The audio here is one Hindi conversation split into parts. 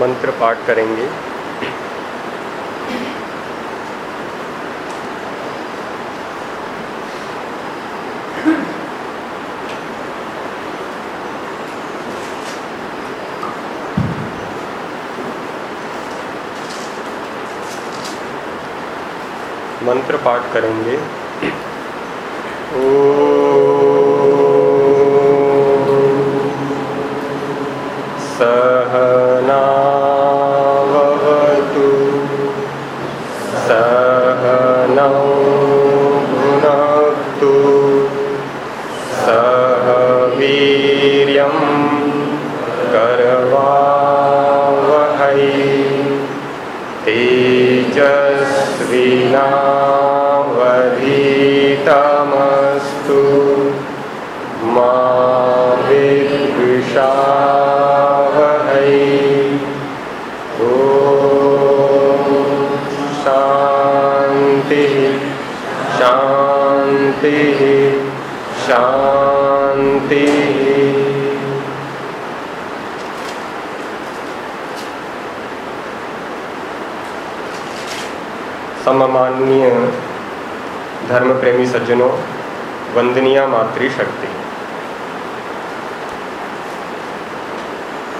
मंत्र पाठ करेंगे। मंत्र पाठ करेंगे।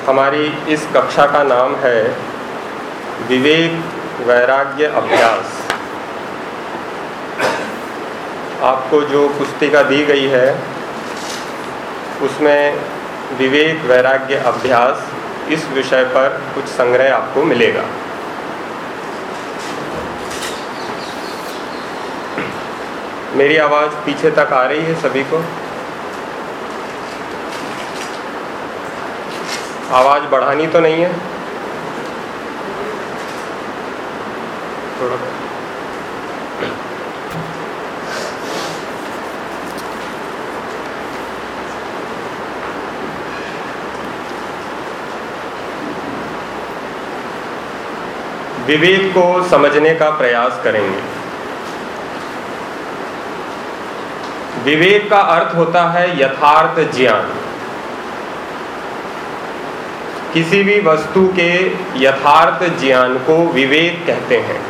हमारी इस कक्षा का नाम है विवेक वैराग्य अभ्यास। आपको जो पुस्तिका दी गई है, उसमें विवेक वैराग्य अभ्यास इस विषय पर कुछ संग्रह आपको मिलेगा। मेरी आवाज़ पीछे तक आ रही है सभी को? आवाज़ बढ़ानी तो नहीं है। थोड़ा विवेक को समझने का प्रयास करेंगे। विवेक का अर्थ होता है यथार्थ ज्ञान। किसी भी वस्तु के यथार्थ ज्ञान को विवेक कहते हैं।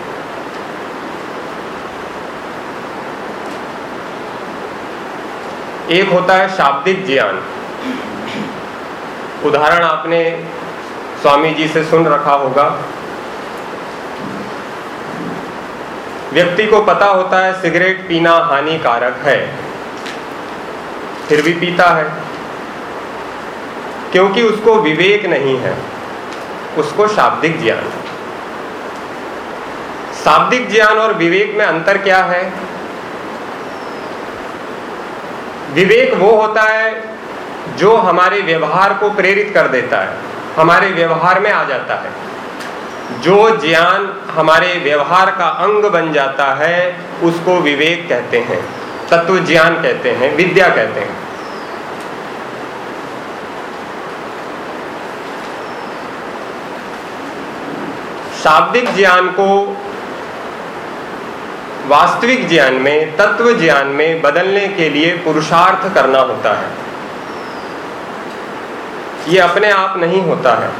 एक होता है शाब्दिक ज्ञान। उदाहरण आपने स्वामी जी से सुन रखा होगा। व्यक्ति को पता होता है सिगरेट पीना हानिकारक है। फिर भी पीता है। क्योंकि उसको विवेक नहीं है। उसको शाब्दिक ज्ञान। शाब्दिक ज्ञान और विवेक में अंतर क्या है? विवेक वो होता है जो हमारे व्यवहार को प्रेरित कर देता है। हमारे व्यवहार में आ जाता है। जो ज्ञान हमारे व्यवहार का अंग बन जाता है, उसको विवेक कहते हैं, तत्व ज्ञान कहते हैं, विद्या कहते हैं। शाब्दिक ज्ञान को वास्तविक ज्ञान में, तत्व ज्ञान में बदलने के लिए पुरुषार्थ करना होता है। ये अपने आप नहीं होता है।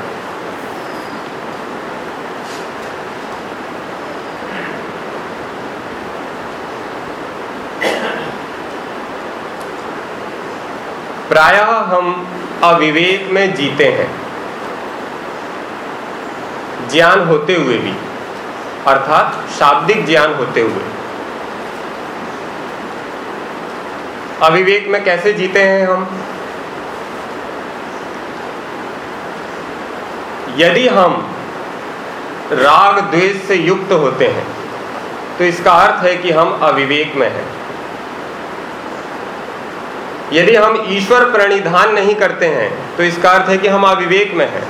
प्रायः हम अविवेक में जीते हैं। ज्ञान होते हुए भी, अर्थात शाब्दिक ज्ञान होते हुए। अविवेक में कैसे जीते हैं हम? यदि हम राग द्वेष से युक्त होते हैं तो इसका अर्थ है कि हम अविवेक में हैं। यदि हम ईश्वर प्रणिधान नहीं करते हैं तो इसका अर्थ है कि हम अविवेक में हैं।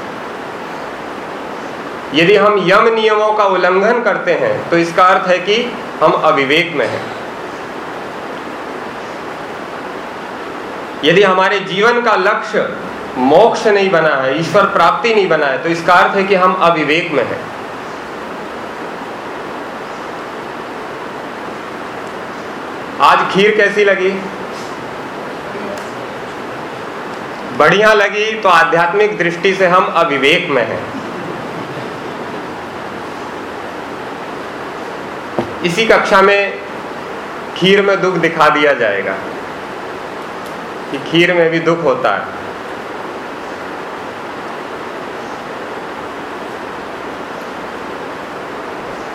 यदि हम यम नियमों का उल्लंघन करते हैं तो इसका अर्थ है कि हम अविवेक में हैं। यदि हमारे जीवन का लक्ष्य मोक्ष नहीं बना है, ईश्वर प्राप्ति नहीं बना है तो इसका अर्थ है कि हम अविवेक में हैं। आज खीर कैसी लगी? बढ़िया लगी तो आध्यात्मिक दृष्टि से हम अविवेक में हैं। इसी कक्षा में खीर में दुख दिखा दिया जाएगा कि खीर में भी दुख होता है।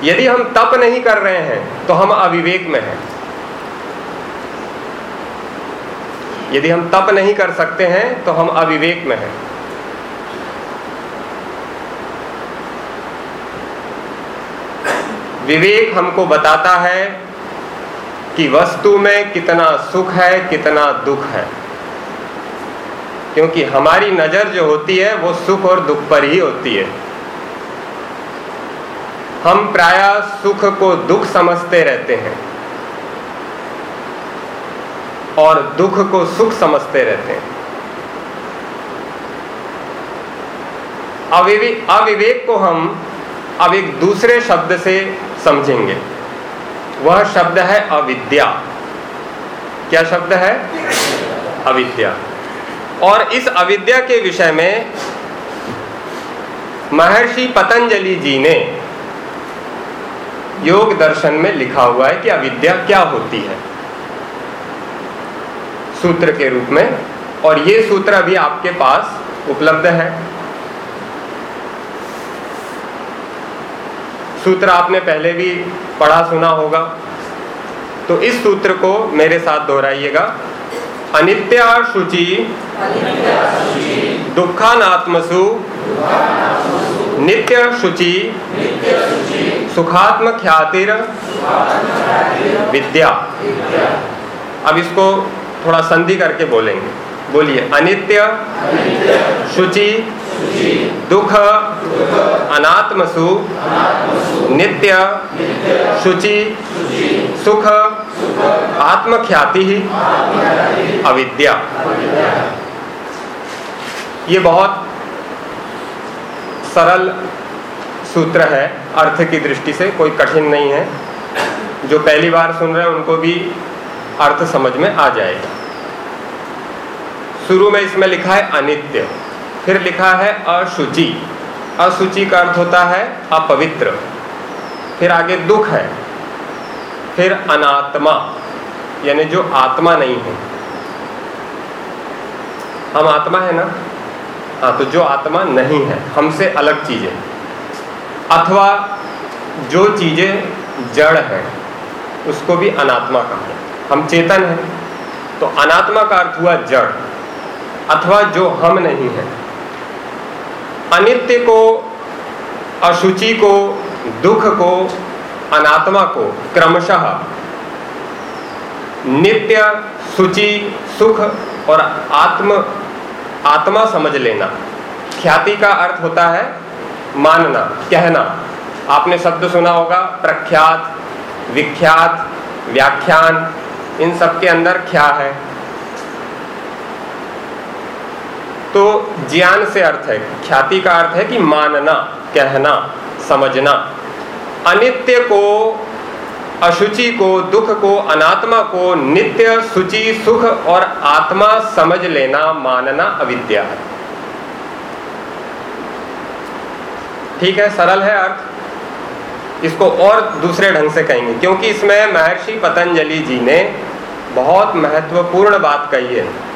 यदि हम तप नहीं कर रहे हैं तो हम अविवेक में हैं। यदि हम तप नहीं कर सकते हैं तो हम अविवेक में हैं। विवेक हमको बताता है कि वस्तु में कितना सुख है, कितना दुख है। क्योंकि हमारी नज़र जो होती है, वो सुख और दुख पर ही होती है। हम प्राय सुख को दुख समझते रहते हैं और दुख को सुख समझते रहते हैं। अविवेक अविवेक को हम अब एक दूसरे शब्द से समझेंगे। वह शब्द है अविद्या। क्या शब्द है? अविद्या। और इस अविद्या के विषय में महर्षि पतंजलि जी ने योग दर्शन में लिखा हुआ है कि अविद्या क्या होती है। सूत्र के रूप में। और ये सूत्र अभी आपके पास उपलब्ध है। सूत्र आपने पहले भी पढ़ा, सुना होगा। तो इस सूत्र को मेरे साथ दोहराइएगा। अनित्या शुचि, दुखानात्मसु, नित्य शुचि सुखात्म ख्यातिर विद्या। अब इसको थोड़ा संधि करके बोलेंगे। बोलिए, अनित्य, शुचि, दुख, अनात्मसु, नित्य, शुचि, सुख, आत्मख्याति, अविद्या। ये बहुत सरल सूत्र है, अर्थ की दृष्टि से, कोई कठिन नहीं है। जो पहली बार सुन रहे हैं, उनको भी अर्थ समझ में आ जाएगा। शुरू में इसमें लिखा है अनित्य। फिर लिखा है अशुचि। अशुचि का अर्थ होता है अपवित्र। फिर आगे दुख है। फिर अनात्मा, यानी जो आत्मा नहीं है। हम आत्मा है ना? हाँ तो जो आत्मा नहीं है, हमसे अलग चीज़ें। अथवा जो चीज़ें जड़ हैं, उसको भी अनात्मा कहा हम चेतन हैं तो अनात्मा का अर्थ हुआ जड़। अथवा जो हम नहीं है। अनित्य को, अशुचि को, दुख को, अनात्मा को, क्रमशः नित्य सुचि सुख और आत्म, आत्मा समझ लेना। ख्याति का अर्थ होता है मानना, कहना। आपने शब्द सुना होगा, प्रख्यात, विख्यात, व्याख्यान, इन सब के अंदर क्या है? तो ज्ञान से अर्थ है, ख्याति का अर्थ है कि मानना, कहना, समझना। अनित्य को, अशुचि को, दुख को, अनात्मा को नित्य, सुचि, सुख और आत्मा समझ लेना, मानना अविद्या है। ठीक है, सरल है अर्थ। इसको और दूसरे ढंग से कहेंगे, क्योंकि इसमें महर्षि पतंजलि जी ने बहुत महत्वपूर्ण बात कही है।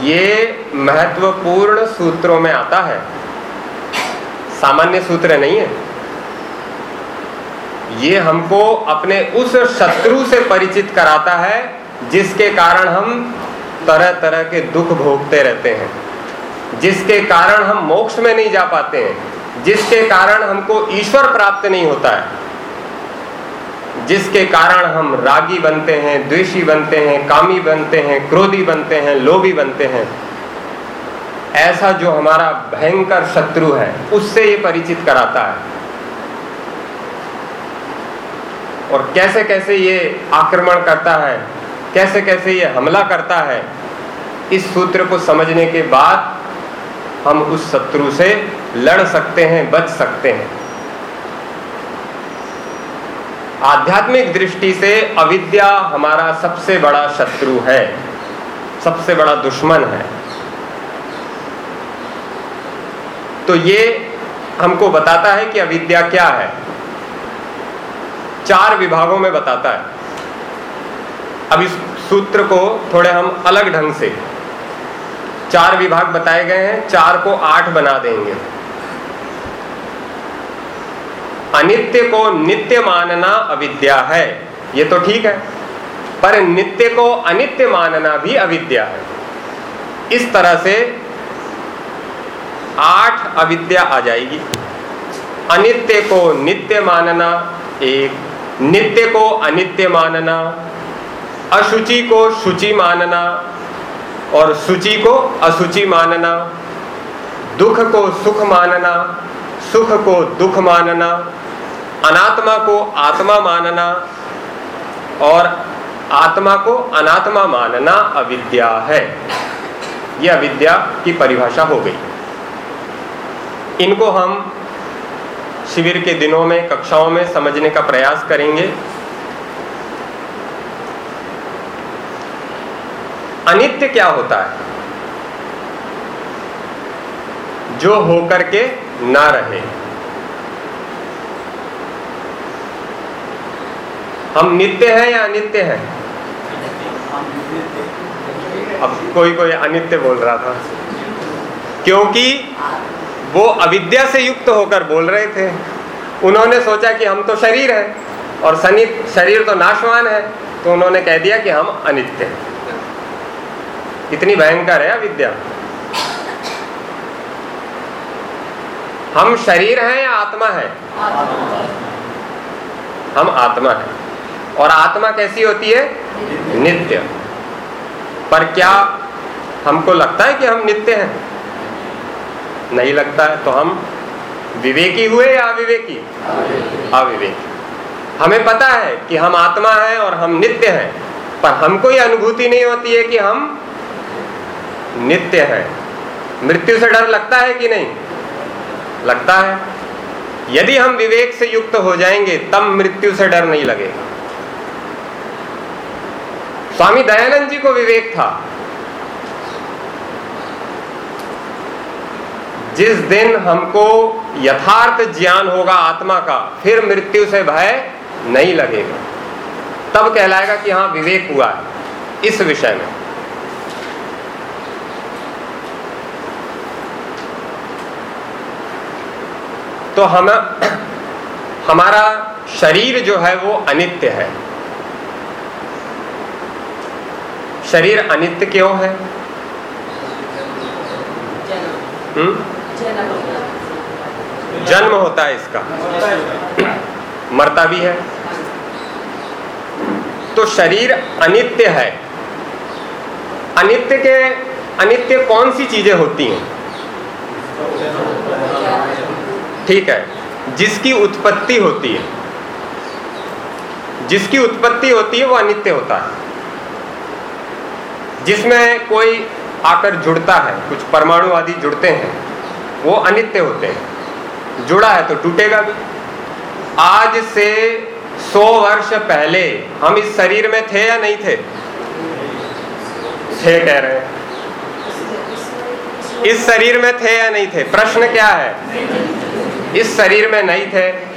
ये महत्वपूर्ण सूत्रों में आता है। सामान्य सूत्र नहीं है। ये हमको अपने उस शत्रु से परिचित कराता है, जिसके कारण हम तरह तरह के दुख भोगते रहते हैं। जिसके कारण हम मोक्ष में नहीं जा पाते हैं। जिसके कारण हमको ईश्वर प्राप्त नहीं होता है। जिसके कारण हम रागी बनते हैं, द्वेषी बनते हैं, कामी बनते हैं, क्रोधी बनते हैं, लोभी बनते हैं। ऐसा जो हमारा भयंकर शत्रु है, उससे ये परिचित कराता है। और कैसे कैसे ये आक्रमण करता है कैसे कैसे ये हमला करता है, इस सूत्र को समझने के बाद हम उस शत्रु से लड़ सकते हैं, बच सकते हैं। आध्यात्मिक दृष्टि से अविद्या हमारा सबसे बड़ा शत्रु है, सबसे बड़ा दुश्मन है। तो ये हमको बताता है कि अविद्या क्या है। चार विभागों में बताता है। अब इस सूत्र को थोड़े हम अलग ढंग से। चार विभाग बताए गए हैं, चार को आठ बना देंगे। अनित्य को नित्य मानना अविद्या है। ये तो ठीक है, पर नित्य को अनित्य मानना भी अविद्या है। इस तरह से आठ अविद्या आ जाएगी। अनित्य को नित्य मानना एक, नित्य को अनित्य मानना, अशुचि को शुचि मानना, और शुचि को अशुचि मानना, दुख को सुख मानना सुख को दुख मानना, अनात्मा को आत्मा मानना और आत्मा को अनात्मा मानना अविद्या है। यह अविद्या की परिभाषा हो गई। इनको हम शिविर के दिनों में, कक्षाओं में समझने का प्रयास करेंगे। अनित्य क्या होता है? जो होकर के ना रहे। हम नित्य हैं या अनित्य हैं? अब कोई कोई अनित्य बोल रहा था। क्योंकि वो अविद्या से युक्त होकर बोल रहे थे। उन्होंने सोचा कि हम तो शरीर हैं और सनी शरीर तो नाशवान है तो उन्होंने कह दिया कि हम अनित्य हैं। इतनी भयंकर है अविद्या। हम शरीर हैं या आत्मा है? हम आत्मा है। और आत्मा कैसी होती है? नित्य। पर क्या हमको लगता है कि हम नित्य हैं? नहीं लगता है तो हम विवेकी हुए या अविवेकी? अविवेकी। हमें पता है कि हम आत्मा हैं और हम नित्य हैं, पर हमको ये अनुभूति नहीं होती है कि हम नित्य हैं। मृत्यु से डर लगता है कि नहीं? लगता है, यदि हम विवेक से युक्त हो जाएँगे, तब मृत्यु से डर नहीं लगेगा। स्वामी दयानंद जी को विवेक था। जिस दिन हमको यथार्थ ज्ञान होगा आत्मा का, फिर मृत्यु से भय नहीं लगेगा। तब कहलाएगा कि हाँ विवेक हुआ है, इस विषय में। तो हम, हमारा शरीर जो है वो अनित्य है। शरीर अनित्य क्यों है? हम्म? जन्म होता है इसका। मरता भी है। तो शरीर अनित्य है। अनित्य के, अनित्य कौन सी चीज़ें होती हैं? ठीक है, जिसकी उत्पत्ति होती है, जिसकी उत्पत्ति होती है, वो अनित्य होता है। जिसमें कोई आकर जुड़ता है, कुछ परमाणु आदि जुड़ते हैं, वो अनित्य होते हैं। जुड़ा है तो टूटेगा भी। आज से सौ वर्ष पहले हम इस शरीर में थे या नहीं थे? थे, कह रहे हैं। इस शरीर में थे या नहीं थे? प्रश्न क्या है? इस शरीर में नहीं थे।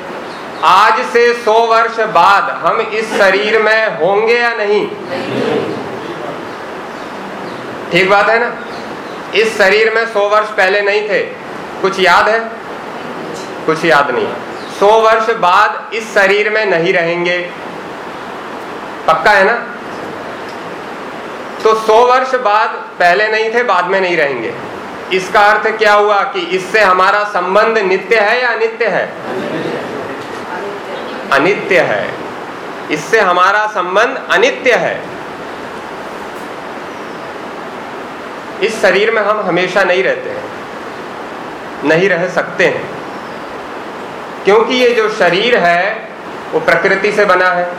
आज से सौ वर्ष बाद हम इस शरीर में होंगे या नहीं? ठीक बात है ना? इस शरीर में सौ वर्ष पहले नहीं थे। कुछ याद है? कुछ याद नहीं। सौ वर्ष बाद इस शरीर में नहीं रहेंगे। पक्का है ना? तो सौ वर्ष बाद पहले नहीं थे, बाद में नहीं रहेंगे। इसका अर्थ क्या हुआ कि इससे हमारा संबंध नित्य है या अनित्य है? अनित्य है। इससे हमारा संबंध अनित्य है। इस शरीर में हम हमेशा नहीं रहते हैं, नहीं रह सकते हैं। क्योंकि ये जो शरीर है, वो प्रकृति से बना है,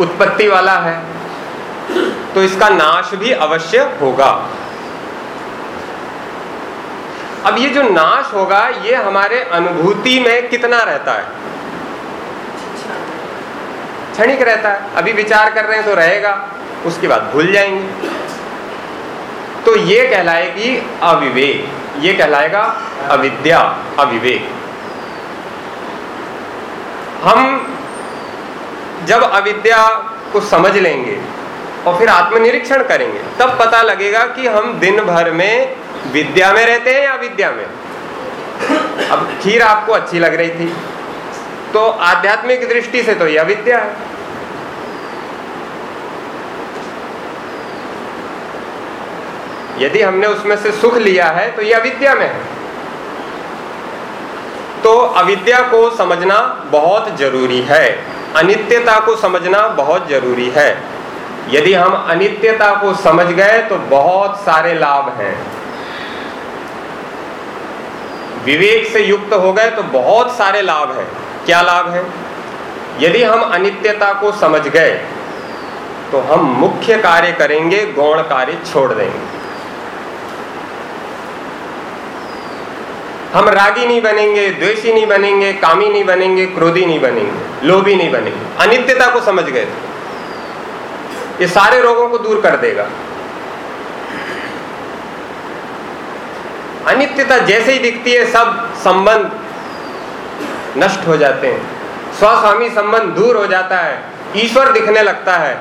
उत्पत्ति वाला है तो इसका नाश भी अवश्य होगा। अब ये जो नाश होगा, ये हमारे अनुभूति में कितना रहता है? क्षणिक रहता है। अभी विचार कर रहे हैं तो रहेगा, उसके बाद भूल जाएँगे। तो ये कहलाएगी अविवेक। ये कहलाएगा अविद्या, अविवेक। हम जब अविद्या को समझ लेंगे और फिर आत्मनिरीक्षण करेंगे, तब पता लगेगा कि हम दिन भर में विद्या में रहते हैं या विद्या में? अब खीर आपको अच्छी लग रही थी। तो आध्यात्मिक दृष्टि से तो यह विद्या है। यदि हमने उसमें से सुख लिया है तो यह अविद्या में है। तो अविद्या को समझना बहुत ज़रूरी है। अनित्यता को समझना बहुत ज़रूरी है। यदि हम अनित्यता को समझ गए तो बहुत सारे लाभ हैं। विवेक से युक्त हो गए तो बहुत सारे लाभ है। क्या लाभ है? यदि हम अनित्यता को समझ गए तो हम मुख्य कार्य करेंगे, गौण कार्य छोड़ देंगे। हम रागी नहीं बनेंगे, द्वेषी नहीं बनेंगे, कामी नहीं बनेंगे, क्रोधी नहीं बनेंगे, लोभी नहीं बनेंगे। अनित्यता को समझ गए तो। ये सारे रोगों को दूर कर देगा। अनित्यता जैसे ही दिखती है, सब संबंध नष्ट हो जाते हैं। स्वस्वामी संबंध दूर हो जाता है, ईश्वर दिखने लगता है।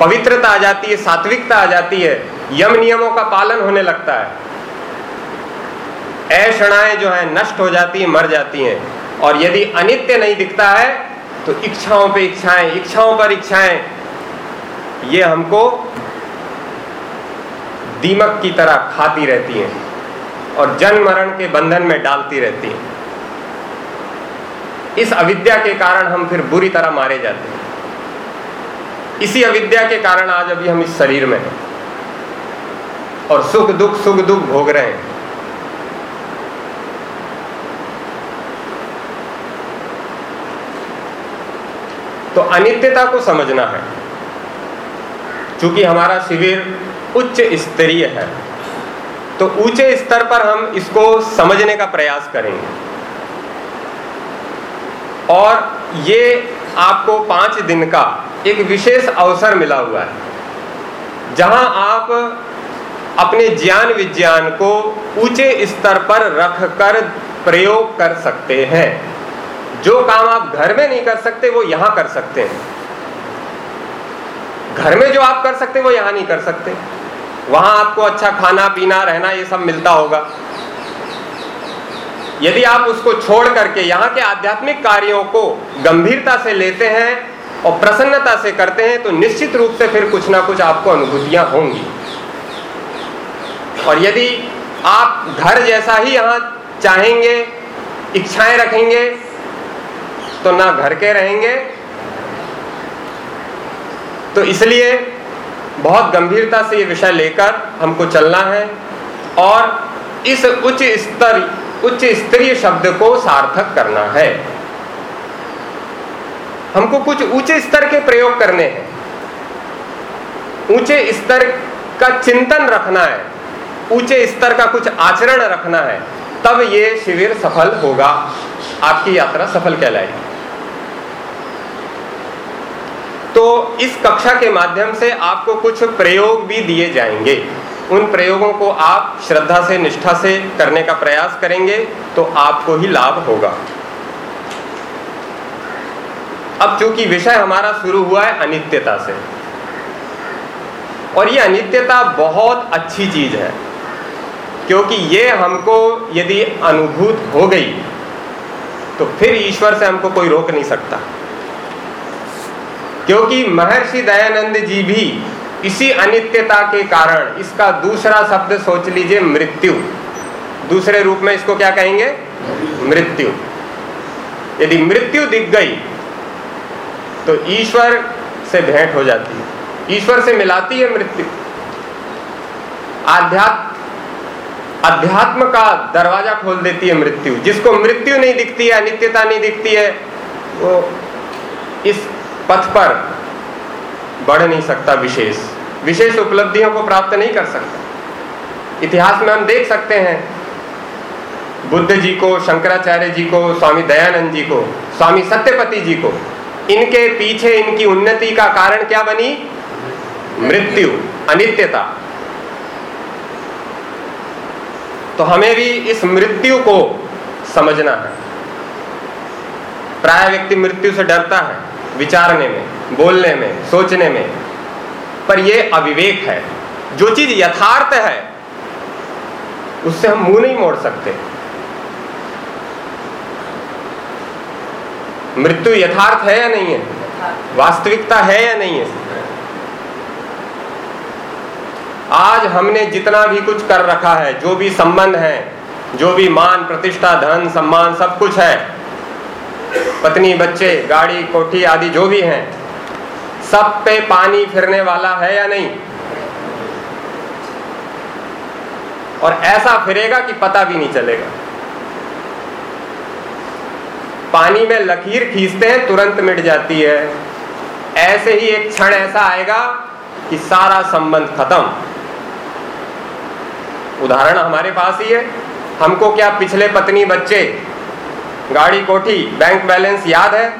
पवित्रता आ जाती है, सात्विकता आ जाती है, यम नियमों का पालन होने लगता है। ऐषणाएँ जो है, नष्ट हो जाती है, मर जाती हैं। और यदि अनित्य नहीं दिखता है तो इच्छाओं पे इच्छाएँ, इच्छाओं पर इच्छाएँ, ये हमको दीमक की तरह खाती रहती हैं और जन्म मरण के बंधन में डालती रहती हैं। इस अविद्या के कारण हम फिर बुरी तरह मारे जाते हैं। इसी अविद्या के कारण आज अभी हम इस शरीर में हैं और सुख दुख सुख दुख भोग रहे हैं। तो अनित्यता को समझना है। क्योंकि हमारा शिविर उच्च स्तरीय है। तो ऊँचे स्तर पर हम इसको समझने का प्रयास करेंगे। और ये आपको पाँच दिन का एक विशेष अवसर मिला हुआ है, जहाँ आप अपने ज्ञान विज्ञान को ऊँचे स्तर पर रखकर प्रयोग कर सकते हैं। जो काम आप घर में नहीं कर सकते, वो यहाँ कर सकते हैं। घर में जो आप कर सकते वो यहाँ नहीं कर सकते। वहाँ आपको अच्छा खाना, पीना, रहना, ये सब मिलता होगा। यदि आप उसको छोड़ करके यहाँ के आध्यात्मिक कार्यों को गंभीरता से लेते हैं और प्रसन्नता से करते हैं तो निश्चित रूप से फिर कुछ ना कुछ आपको अनुभूतियाँ होंगी। और यदि आप घर जैसा ही यहाँ चाहेंगे, इच्छाएँ रखेंगे तो ना घर के रहेंगे। तो इसलिए बहुत गंभीरता से ये विषय लेकर हमको चलना है और इस उच्च स्तर, उच्च स्तरीय शब्द को सार्थक करना है। हमको कुछ ऊँचे स्तर के प्रयोग करने हैं। ऊँचे स्तर का चिंतन रखना है। ऊँचे स्तर का कुछ आचरण रखना है। तब ये शिविर सफल होगा। आपकी यात्रा सफल कहलाएगी। तो इस कक्षा के माध्यम से आपको कुछ प्रयोग भी दिए जाएँगे। उन प्रयोगों को आप श्रद्धा से, निष्ठा से करने का प्रयास करेंगे तो आपको ही लाभ होगा। अब चूँकि विषय हमारा शुरू हुआ है अनित्यता से, और ये अनित्यता बहुत अच्छी चीज़ है, क्योंकि ये हमको यदि अनुभूत हो गई तो फिर ईश्वर से हमको कोई रोक नहीं सकता। क्योंकि महर्षि दयानंद जी भी इसी अनित्यता के कारण इसका दूसरा शब्द सोच लीजिए मृत्यु। दूसरे रूप में इसको क्या कहेंगे? मृत्यु। यदि मृत्यु दिख गई तो ईश्वर से भेंट हो जाती है। ईश्वर से मिलाती है मृत्यु। आध्यात्म अध्यात्म का दरवाज़ा खोल देती है मृत्यु। जिसको मृत्यु नहीं दिखती है, अनित्यता नहीं दिखती है, वो इस पथ पर बढ़ नहीं सकता विशेष। विशेष उपलब्धियों को प्राप्त नहीं कर सकता। इतिहास में हम देख सकते हैं, बुद्ध जी को, शंकराचार्य जी को, स्वामी दयानंद जी को, स्वामी सत्यपति जी को, इनके पीछे इनकी उन्नति का कारण क्या बनी? मृत्यु, अनित्यता। तो हमें भी इस मृत्यु को समझना है। प्राय व्यक्ति मृत्यु से डरता है। विचारने में, बोलने में, सोचने में। पर यह अविवेक है। जो चीज़ यथार्थ है, उससे हम मुँह नहीं मोड़ सकते। मृत्यु यथार्थ है या नहीं है? वास्तविकता है या नहीं है? आज हमने जितना भी कुछ कर रखा है, जो भी संबंध है, जो भी मान, प्रतिष्ठा, धन, सम्मान, सब कुछ है पत्नी, बच्चे, गाड़ी, कोठी आदि जो भी हैं, सब पे पानी फिरने वाला है या नहीं? और ऐसा फिरेगा कि पता भी नहीं चलेगा। पानी में लकीर खींचते हैं, तुरंत मिट जाती है। ऐसे ही एक क्षण ऐसा आएगा कि सारा संबंध खत्म। उदाहरण हमारे पास ही है। हमको क्या पिछले पत्नी, बच्चे गाड़ी, कोठी बैंक बैलेंस याद है?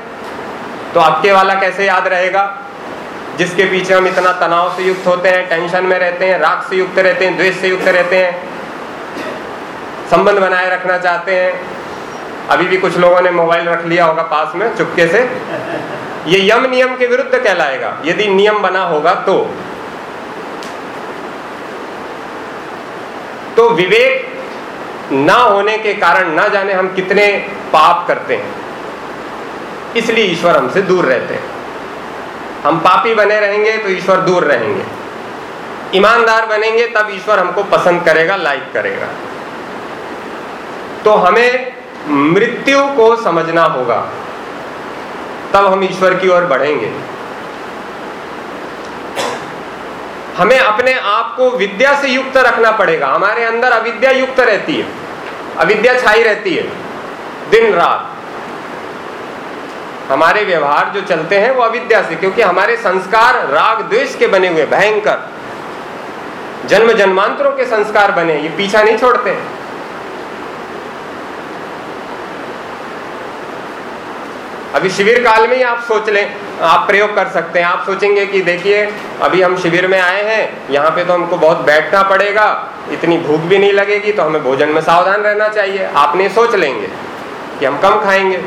तो आपके वाला कैसे याद रहेगा? जिसके पीछे हम इतना तनाव से युक्त होते हैं टेंशन में रहते हैं, राग से युक्त रहते हैं, द्वेष से युक्त रहते हैं, संबंध बनाए रखना चाहते हैं। अभी भी कुछ लोगों ने मोबाइल रख लिया होगा पास में, चुपके से। ये यम नियम के विरुद्ध कहलाएगा। यदि नियम बना होगा तो। तो विवेक ना होने के कारण ना जाने हम कितने पाप करते हैं। इसलिए ईश्वर हमसे दूर रहते हैं। हम पापी बने रहेंगे तो ईश्वर दूर रहेंगे। ईमानदार बनेंगे तब ईश्वर हमको पसंद करेगा, लाइक करेगा। तो हमें मृत्यु को समझना होगा। तब हम ईश्वर की ओर बढ़ेंगे। हमें अपने आप को विद्या से युक्त रखना पड़ेगा। हमारे अंदर अविद्या युक्त रहती है। अविद्या छाई रहती है। दिन रात। हमारे व्यवहार जो चलते हैं वो अविद्या से, क्योंकि हमारे संस्कार राग द्वेष के बने हुए भयंकर। जन्म जन्मांतरों के संस्कार बने ये पीछा नहीं छोड़ते। अभी शिविर काल में ही आप सोच लें आप प्रयोग कर सकते हैं। आप सोचेंगे कि देखिए, अभी हम शिविर में आए हैं, यहाँ पे तो हमको बहुत बैठना पड़ेगा, इतनी भूख भी नहीं लगेगी तो हमें भोजन में सावधान रहना चाहिए। आपने सोच लेंगे कि हम कम खाएँगे।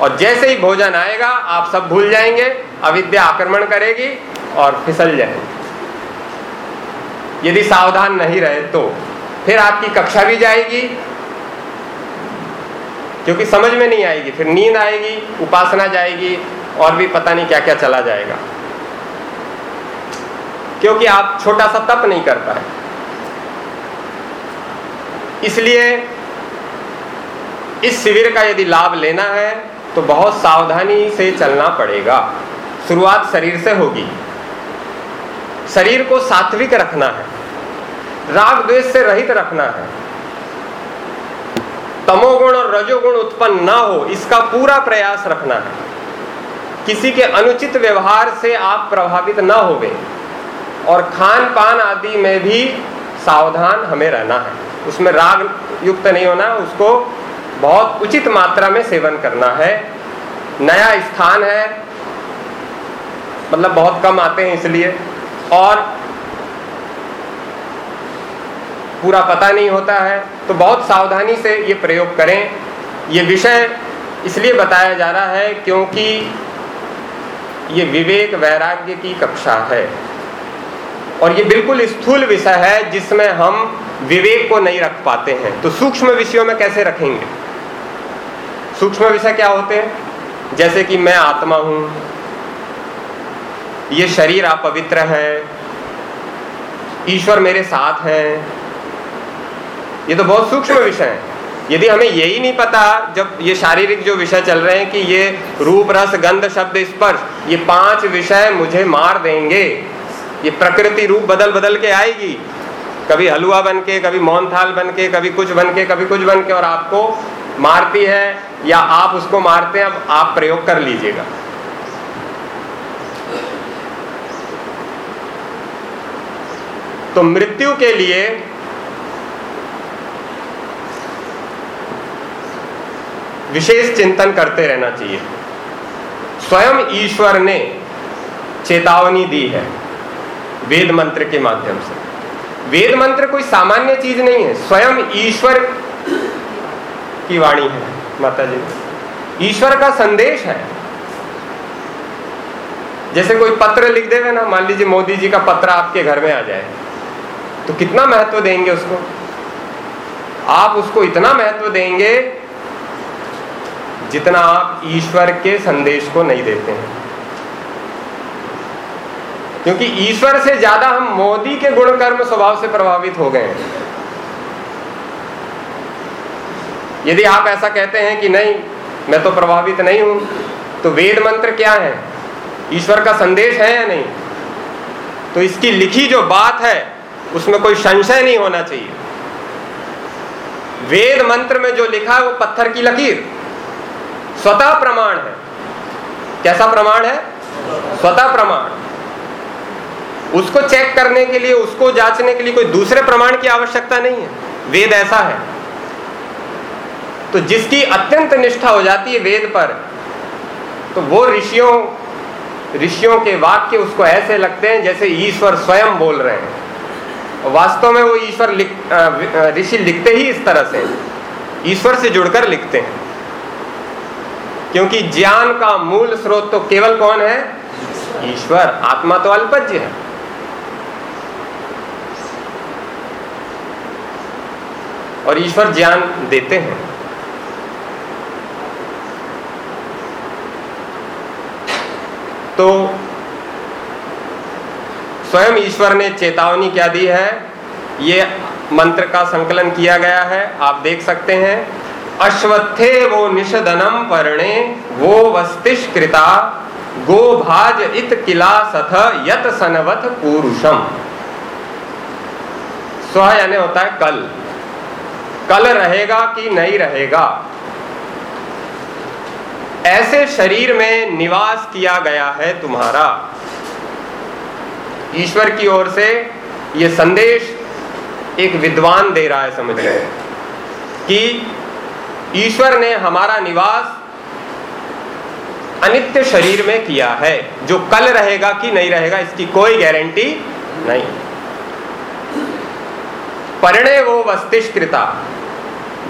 और जैसे ही भोजन आएगा, आप सब भूल जाएँगे, अविद्या आक्रमण करेगी और फिसल जाएँगे। यदि सावधान नहीं रहे तो फिर आपकी कक्षा भी जाएगी, क्योंकि समझ में नहीं आएगी, फिर नींद आएगी, उपासना जाएगी और भी पता नहीं क्या क्या चला जाएगा। क्योंकि आप छोटा सा तप नहीं कर पाए इसलिए इस शिविर का यदि लाभ लेना है तो बहुत सावधानी से चलना पड़ेगा। शुरुआत शरीर से होगी। शरीर को सात्विक रखना है। राग द्वेष से रहित रखना है। तमोगुण और रजोगुण उत्पन्न ना हो, इसका पूरा प्रयास रखना है। किसी के अनुचित व्यवहार से आप प्रभावित ना होवे। और खान पान आदि में भी सावधान हमें रहना है। उसमें राग युक्त नहीं होना, उसको बहुत उचित मात्रा में सेवन करना है। नया स्थान है मतलब बहुत कम आते हैं इसलिए। और पूरा पता नहीं होता है तो बहुत सावधानी से ये प्रयोग करें। ये विषय इसलिए बताया जा रहा है क्योंकि ये विवेक वैराग्य की कक्षा है। और ये बिल्कुल स्थूल विषय है जिसमें हम विवेक को नहीं रख पाते हैं। तो सूक्ष्म विषयों में कैसे रखेंगे? सूक्ष्म विषय क्या होते हैं? जैसे कि मैं आत्मा हूँ, ये शरीर अपवित्र है, ईश्वर मेरे साथ हैं। ये तो बहुत सूक्ष्म विषय है। यदि हमें यही नहीं पता जब ये शारीरिक जो विषय चल रहे हैं कि ये रूप, रस, गंध, शब्द, स्पर्श, ये पाँच विषय मुझे मार देंगे। ये प्रकृति रूप बदल बदल के आएगी। कभी हलवा बन के कभी मोहनथाल बन के कभी कुछ बन के कभी कुछ बन के और आपको मारती है या आप उसको मारते हैं, अब आप प्रयोग कर लीजिएगा। तो मृत्यु के लिए विशेष चिंतन करते रहना चाहिए। स्वयं ईश्वर ने चेतावनी दी है वेद मंत्र के माध्यम से। वेद मंत्र कोई सामान्य चीज़ नहीं है, स्वयं ईश्वर की वाणी है माता जी ईश्वर का संदेश है। जैसे कोई पत्र लिख देवे ना, मान लीजिए मोदी जी का पत्र आपके घर में आ जाए तो कितना महत्व देंगे उसको? आप उसको इतना महत्व देंगे जितना आप ईश्वर के संदेश को नहीं देते हैं। क्योंकि ईश्वर से ज़्यादा हम मोदी के गुण कर्म स्वभाव से प्रभावित हो गए हैं। यदि आप ऐसा कहते हैं कि नहीं, मैं तो प्रभावित नहीं हूँ तो वेद मंत्र क्या है? ईश्वर का संदेश है या नहीं? तो इसकी लिखी जो बात है, उसमें कोई संशय नहीं होना चाहिए। वेद मंत्र में जो लिखा है, वो पत्थर की लकीर। स्वतः प्रमाण है। कैसा प्रमाण है? स्वतः प्रमाण। उसको चेक करने के लिए, उसको जांचने के लिए कोई दूसरे प्रमाण की आवश्यकता नहीं है। वेद ऐसा है। तो जिसकी अत्यंत निष्ठा हो जाती है वेद पर तो वो ऋषियों ऋषियों के वाक्य उसको ऐसे लगते हैं जैसे ईश्वर स्वयं बोल रहे हैं। वास्तव में वो ईश्वर लिख ऋषि लिखते ही इस तरह से, ईश्वर से जुड़कर लिखते हैं। क्योंकि ज्ञान का मूल स्रोत तो केवल कौन है? ईश्वर। आत्मा तो अल्पज्य है। और ईश्वर ज्ञान देते हैं। तो स्वयं ईश्वर ने चेतावनी क्या दी है? ये मंत्र का संकलन किया गया है। आप देख सकते हैं। अश्वत्थे वो निषदनम परणे, वो वस्तिष्कृता, गो भाज इत किला सथ यत सनवत पुरुषम। स्व यानी होता है कल। कल रहेगा कि नहीं रहेगा? ऐसे शरीर में निवास किया गया है तुम्हारा। ईश्वर की ओर से यह संदेश एक विद्वान दे रहा है, समझ रहे कि ईश्वर ने हमारा निवास अनित्य शरीर में किया है। जो कल रहेगा कि नहीं रहेगा, इसकी कोई गारंटी नहीं। परिणय वो वस्तिष्कृता।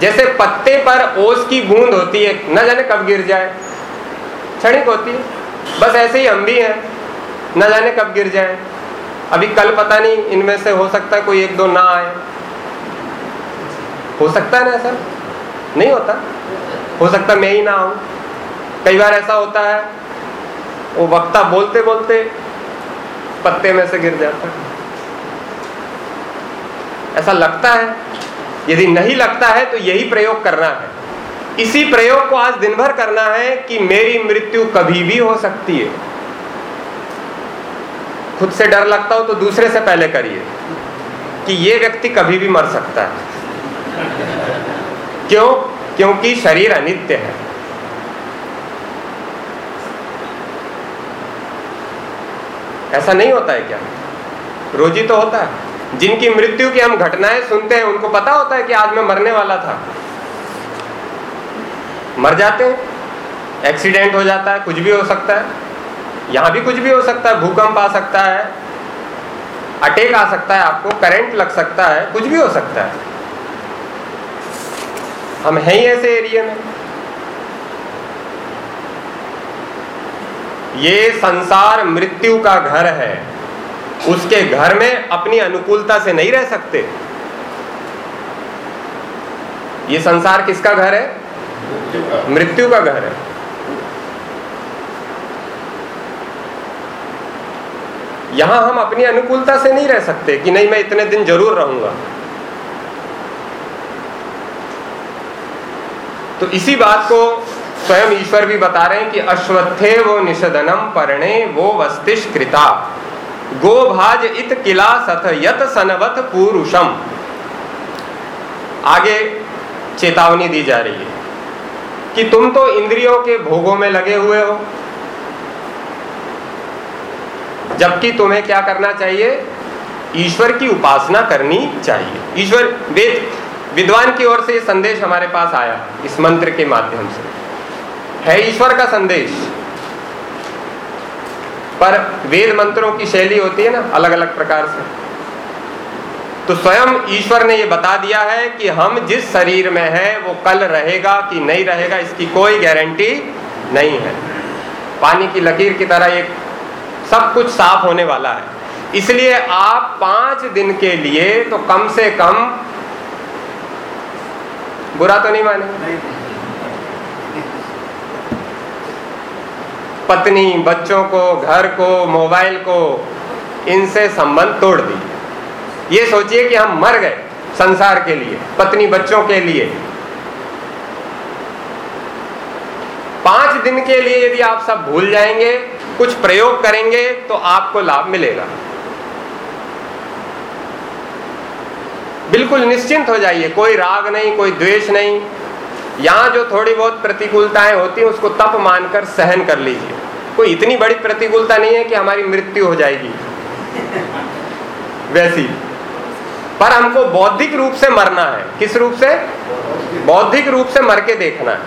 जैसे पत्ते पर ओस की बूंद होती है, न जाने कब गिर जाए। क्षणिक होती है। बस ऐसे ही हम भी हैं। न जाने कब गिर जाए। अभी कल पता नहीं, इनमें से हो सकता है कोई एक दो ना आए। हो सकता है ना ऐसा? नहीं होता। हो सकता मैं ही ना आऊँ। कई बार ऐसा होता है, वो वक्ता बोलते बोलते पत्ते में से गिर जाता है। ऐसा लगता है, यदि नहीं लगता है तो यही प्रयोग करना है। इसी प्रयोग को आज दिन भर करना है कि मेरी मृत्यु कभी भी हो सकती है। खुद से डर लगता हो तो दूसरे से पहले करिए कि ये व्यक्ति कभी भी मर सकता है। क्यों? क्योंकि शरीर अनित्य है। ऐसा नहीं होता है क्या? रोजी तो होता है। जिनकी मृत्यु की हम घटनाएँ सुनते हैं, उनको पता होता है कि आज मैं मरने वाला था। मर जाते हैं। एक्सीडेंट हो जाता है, कुछ भी हो सकता है। यहाँ भी कुछ भी हो सकता है, भूकंप आ सकता है, अटैक आ सकता है आपको, करंट लग सकता है, कुछ भी हो सकता है। हम हैं ही ऐसे एरिया में। ये संसार मृत्यु का घर है। उसके घर में अपनी अनुकूलता से नहीं रह सकते। ये संसार किसका घर है? मृत्यु का घर है। यहाँ हम अपनी अनुकूलता से नहीं रह सकते कि नहीं, मैं इतने दिन ज़रूर रहूँगा। तो इसी बात को स्वयं ईश्वर भी बता रहे हैं कि अश्वत्थे वो निषदनम परणे वो वस्तिष्कृता। गोभाज इत किला सथ यत सनवत पुरुषम। आगे चेतावनी दी जा रही है कि तुम तो इंद्रियों के भोगों में लगे हुए हो। जबकि तुम्हें क्या करना चाहिए? ईश्वर की उपासना करनी चाहिए। ईश्वर वेद विद्वान की ओर से ये संदेश हमारे पास आया इस मंत्र के माध्यम से। है ईश्वर का संदेश। पर वेद मंत्रों की शैली होती है ना अलग अलग प्रकार से। तो स्वयं ईश्वर ने ये बता दिया है कि हम जिस शरीर में है, वो कल रहेगा कि नहीं रहेगा, इसकी कोई गारंटी नहीं है। पानी की लकीर की तरह एक सब कुछ साफ़ होने वाला है। इसलिए आप पाँच दिन के लिए तो कम से कम बुरा तो नहीं माने? पत्नी बच्चों को घर को मोबाइल को इनसे संबंध तोड़ दी ये सोचिए कि हम मर गए संसार के लिए पत्नी बच्चों के लिए। पाँच दिन के लिए यदि आप सब भूल जाएँगे कुछ प्रयोग करेंगे तो आपको लाभ मिलेगा। बिल्कुल निश्चिंत हो जाइए, कोई राग नहीं, कोई द्वेष नहीं। यहाँ जो थोड़ी बहुत प्रतिकूलताएँ होती हैं, उसको तप मानकर सहन कर लीजिए। कोई इतनी बड़ी प्रतिकूलता नहीं है कि हमारी मृत्यु हो जाएगी। वैसी। पर हमको बौद्धिक रूप से मरना है। किस रूप से? बौद्धिक रूप से मर के देखना है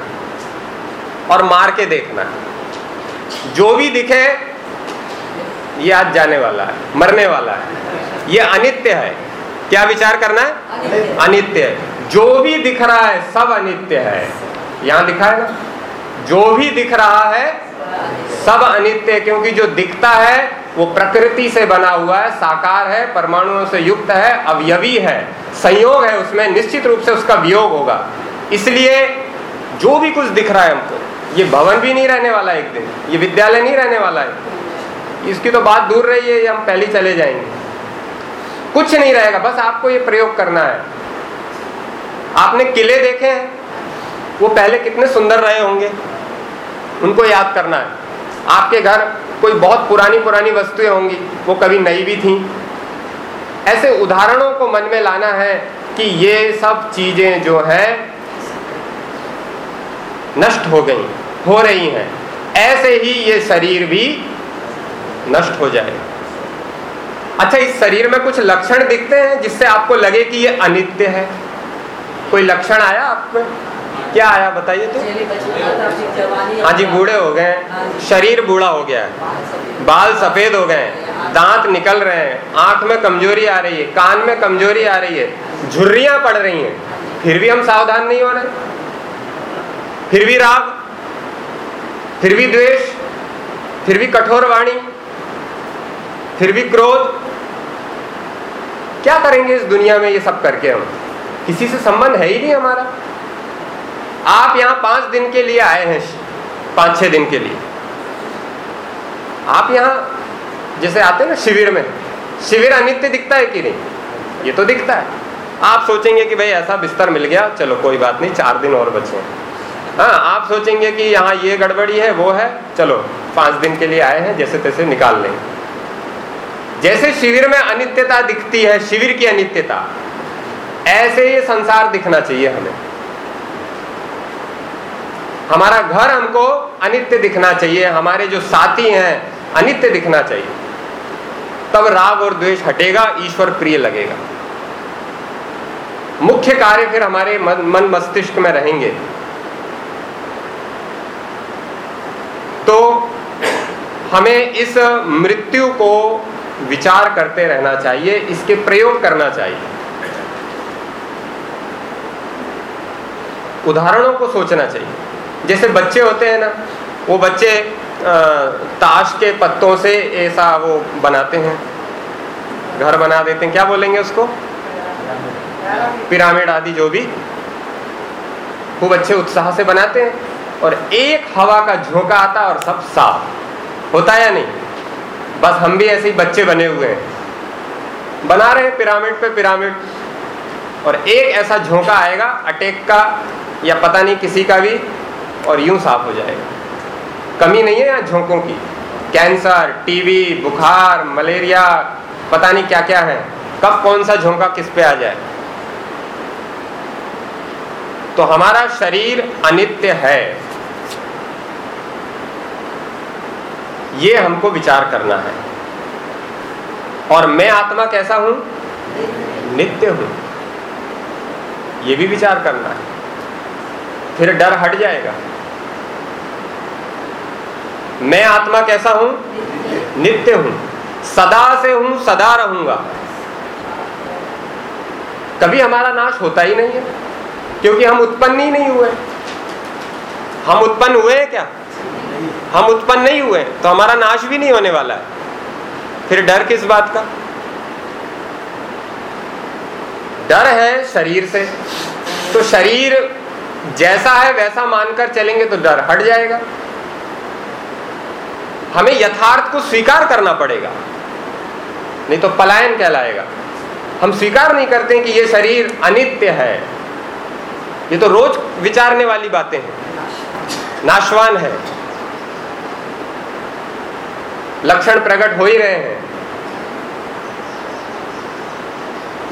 और मार के देखना है। जो भी दिखे, ये आज जाने वाला है, मरने वाला है। ये अनित्य है। क्या विचार करना है? अनित्य। जो भी दिख रहा है सब अनित्य है। यहाँ दिखा है ना जो भी दिख रहा है सब अनित्य है क्योंकि जो दिखता है वो प्रकृति से बना हुआ है साकार है परमाणुओं से युक्त है अवयवी है। संयोग है उसमें निश्चित रूप से उसका वियोग होगा। इसलिए जो भी कुछ दिख रहा है हमको ये भवन भी नहीं रहने वाला एक दिन ये विद्यालय नहीं रहने वाला है। इसकी तो बात दूर रही है ये हम पहले चले जाएँगे। कुछ नहीं रहेगा, बस आपको ये प्रयोग करना है। आपने किले देखे हैं, वो पहले कितने सुंदर रहे होंगे, उनको याद करना है। आपके घर कोई बहुत पुरानी पुरानी वस्तुएँ होंगी, वो कभी नई भी थी। ऐसे उदाहरणों को मन में लाना है कि ये सब चीज़ें जो है, नष्ट हो गई, हो रही हैं। ऐसे ही ये शरीर भी नष्ट हो जाएगा। अच्छा इस शरीर में कुछ लक्षण दिखते हैं जिससे आपको लगे कि ये अनित्य है? कोई लक्षण आया आप में? क्या आया बताइए तो। हाँ जी बूढ़े हो गए शरीर बूढ़ा हो गया है। बाल सफ़ेद हो गए दांत निकल रहे हैं। आँख में कमज़ोरी आ रही है। कान में कमज़ोरी आ रही है। झुर्रियाँ पड़ रही हैं। फिर भी हम सावधान नहीं हो रहे। फिर भी राग। फिर भी द्वेष। फिर भी कठोर वाणी। फिर भी क्रोध। क्या करेंगे इस दुनिया में ये सब करके हम? किसी से संबंध है ही नहीं हमारा। आप यहाँ पाँच दिन के लिए आए हैं, पाँच छह दिन के लिए। आप यहाँ, जैसे आते हैं ना शिविर में, शिविर अनित्य दिखता है कि नहीं? ये तो दिखता है। आप सोचेंगे कि भाई ऐसा बिस्तर मिल गया, चलो कोई बात नहीं, चार दिन और बचे हाँ। आप सोचेंगे कि यहाँ ये गड़बड़ी है, वो है, चलो पाँच दिन के लिए आए हैं, जैसे तैसे निकाल लेंगे जैसे शिविर में अनित्यता दिखती है शिविर की अनित्यता। ऐसे ही संसार दिखना चाहिए हमें। हमारा घर हमको अनित्य दिखना चाहिए हमारे जो साथी हैं अनित्य दिखना चाहिए। तब राग और द्वेष हटेगा ईश्वर प्रिय लगेगा। मुख्य कार्य फिर हमारे मन, मन मस्तिष्क में रहेंगे। तो हमें इस मृत्यु को विचार करते रहना चाहिए, इसके प्रयोग करना चाहिए। उदाहरणों को सोचना चाहिए। जैसे बच्चे होते हैं ना, वो बच्चे ताश के पत्तों से ऐसा वो बनाते हैं। घर बना देते हैं। क्या बोलेंगे उसको? पिरामिड आदि जो भी। वो बच्चे उत्साह से बनाते हैं और एक हवा का झोंका आता और सब साफ़। होता है या नहीं? बस हम भी ऐसे ही बच्चे बने हुए हैं। बना रहे हैं पिरामिड पे पिरामिड। और एक ऐसा झोंका आएगा, अटैक का या पता नहीं किसी का भी, और यूँ साफ़ हो जाएगा। कमी नहीं है यहाँ झोंकों की। कैंसर टीवी बुखार, मलेरिया, पता नहीं क्या क्या है। कब कौन सा झोंका किस पे आ जाए? तो हमारा शरीर अनित्य है। ये हमको विचार करना है। और मैं आत्मा कैसा हूँ? नित्य हूँ। ये भी विचार करना है। फिर डर हट जाएगा। मैं आत्मा कैसा हूँ? नित्य हूँ। सदा से हूँ, सदा रहूँगा। कभी हमारा नाश होता ही नहीं है, क्योंकि हम उत्पन्न ही नहीं हुए। हम उत्पन्न हुए हैं क्या? हम उत्पन्न नहीं हुए तो हमारा नाश भी नहीं होने वाला है। फिर डर किस बात का? डर है शरीर से। तो शरीर जैसा है, वैसा मानकर चलेंगे तो डर हट जाएगा। हमें यथार्थ को स्वीकार करना पड़ेगा, नहीं तो पलायन कहलाएगा। हम स्वीकार नहीं करते कि ये शरीर अनित्य है। ये तो रोज विचारने वाली बातें हैं। नाशवान है। लक्षण प्रकट हो ही रहे हैं।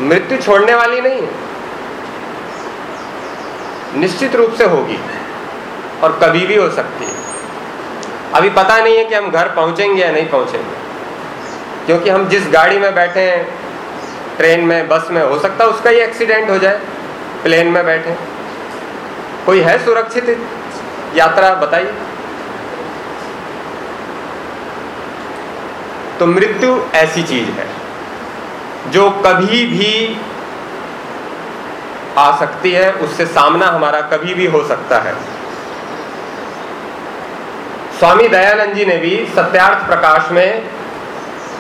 मृत्यु छोड़ने वाली नहीं है। निश्चित रूप से होगी और कभी भी हो सकती है। अभी पता नहीं है कि हम घर पहुँचेंगे या नहीं पहुँचेंगे। क्योंकि हम जिस गाड़ी में बैठे हैं, ट्रेन में, बस में, हो सकता है उसका ही एक्सीडेंट हो जाए, प्लेन में बैठे। कोई है सुरक्षित यात्रा, बताइए। तो मृत्यु ऐसी चीज़ है, जो कभी भी आ सकती है, उससे सामना हमारा कभी भी हो सकता है। स्वामी दयानंद जी ने भी सत्यार्थ प्रकाश में,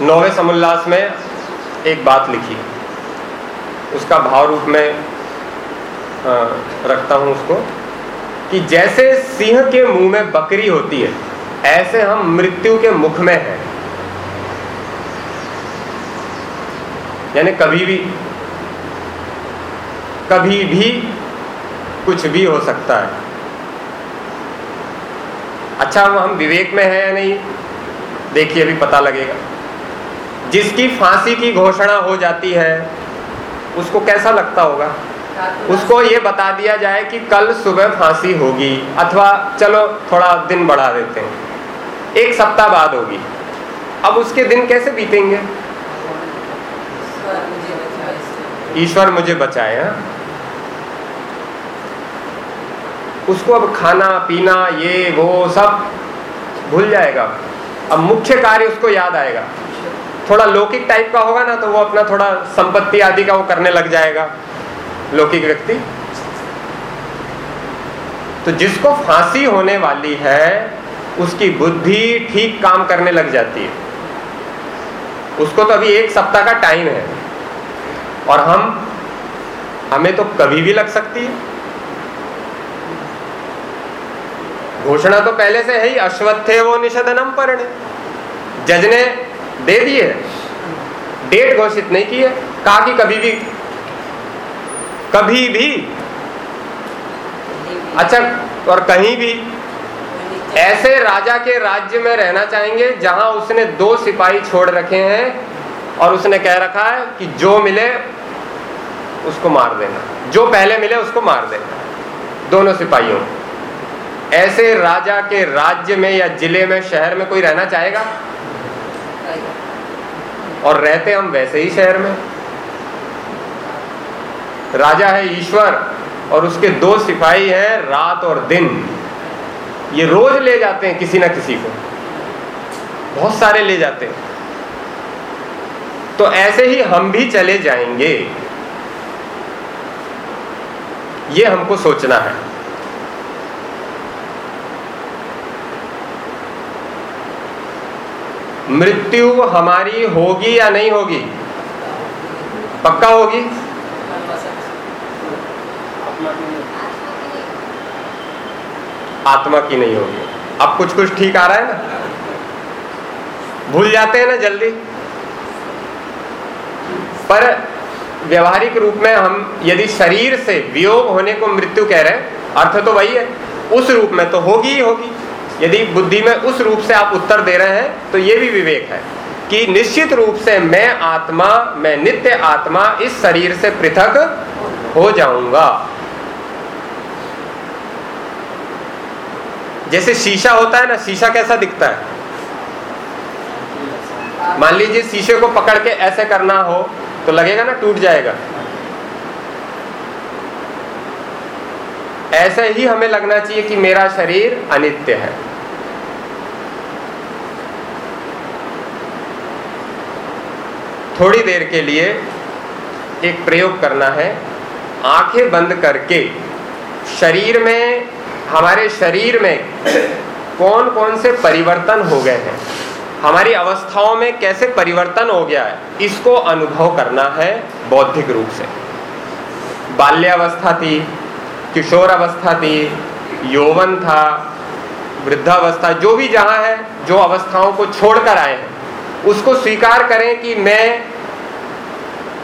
नौवे समुल्लास में एक बात लिखी। उसका भाव रूप में रखता हूँ उसको, कि जैसे सिंह के मुँह में बकरी होती है, ऐसे हम मृत्यु के मुख में हैं। यानी कभी भी कभी भी कुछ भी हो सकता है। अच्छा हम विवेक में है या नहीं? देखिए, अभी पता लगेगा। जिसकी फांसी की घोषणा हो जाती है, उसको कैसा लगता होगा? उसको ये बता दिया जाए कि कल सुबह फांसी होगी, अथवा चलो, थोड़ा दिन बढ़ा देते हैं। एक सप्ताह बाद होगी। अब उसके दिन कैसे बीतेंगे? ईश्वर मुझे बचाए, हा? उसको अब खाना, पीना, ये, वो, सब भूल जाएगा। अब मुख्य कार्य उसको याद आएगा। थोड़ा लौकिक टाइप का होगा ना तो वो अपना थोड़ा संपत्ति आदि का वो करने लग जाएगा, लौकिक व्यक्ति। तो जिसको फांसी होने वाली है, उसकी बुद्धि ठीक काम करने लग जाती है। उसको तो अभी एक सप्ताह का टाइम है। और हम, हमें तो कभी भी लग सकती है। घोषणा तो पहले से है ही, अश्वत्थे वो निषदनम पढ़ने जज ने दे दिए। डेट घोषित नहीं की है कहा कि कभी भी कभी भी। अच्छा और कहीं भी। ऐसे राजा के राज्य में रहना चाहेंगे जहाँ उसने दो सिपाही छोड़ रखे हैं। और उसने कह रखा है कि जो मिले उसको मार देना। जो पहले मिले उसको मार देना। दोनों सिपाहियों। ऐसे राजा के राज्य में या ज़िले में, शहर में कोई रहना चाहेगा? और रहते हम वैसे ही शहर में। राजा है ईश्वर और उसके दो सिपाही हैं रात और दिन। ये रोज ले जाते हैं किसी ना किसी को। बहुत सारे ले जाते हैं। तो ऐसे ही हम भी चले जाएँगे। ये हमको सोचना है। मृत्यु हमारी होगी या नहीं होगी? पक्का होगी? आत्मा की नहीं होगी। अब कुछ कुछ ठीक आ रहा है ना? भूल जाते हैं ना जल्दी। पर व्यवहारिक रूप में हम यदि शरीर से वियोग होने को मृत्यु कह रहे हैं, अर्थ तो वही है। उस रूप में तो होगी ही होगी। यदि बुद्धि में उस रूप से आप उत्तर दे रहे हैं तो ये भी विवेक है कि निश्चित रूप से मैं आत्मा, मैं नित्य आत्मा इस शरीर से पृथक हो जाऊँगा। जैसे शीशा होता है ना, शीशा कैसा दिखता है? मान लीजिए शीशे को पकड़ के ऐसे करना हो तो लगेगा ना टूट जाएगा। ऐसे ही हमें लगना चाहिए कि मेरा शरीर अनित्य है। थोड़ी देर के लिए एक प्रयोग करना है। आँखें बंद करके शरीर में, हमारे शरीर में कौन कौन से परिवर्तन हो गए हैं? हमारी अवस्थाओं में कैसे परिवर्तन हो गया है इसको अनुभव करना है बौद्धिक रूप से। बाल्यावस्था थी किशोर अवस्था थी यौवन था वृद्धावस्था जो भी जहाँ है जो अवस्थाओं को छोड़कर आए हैं उसको स्वीकार करें कि मैं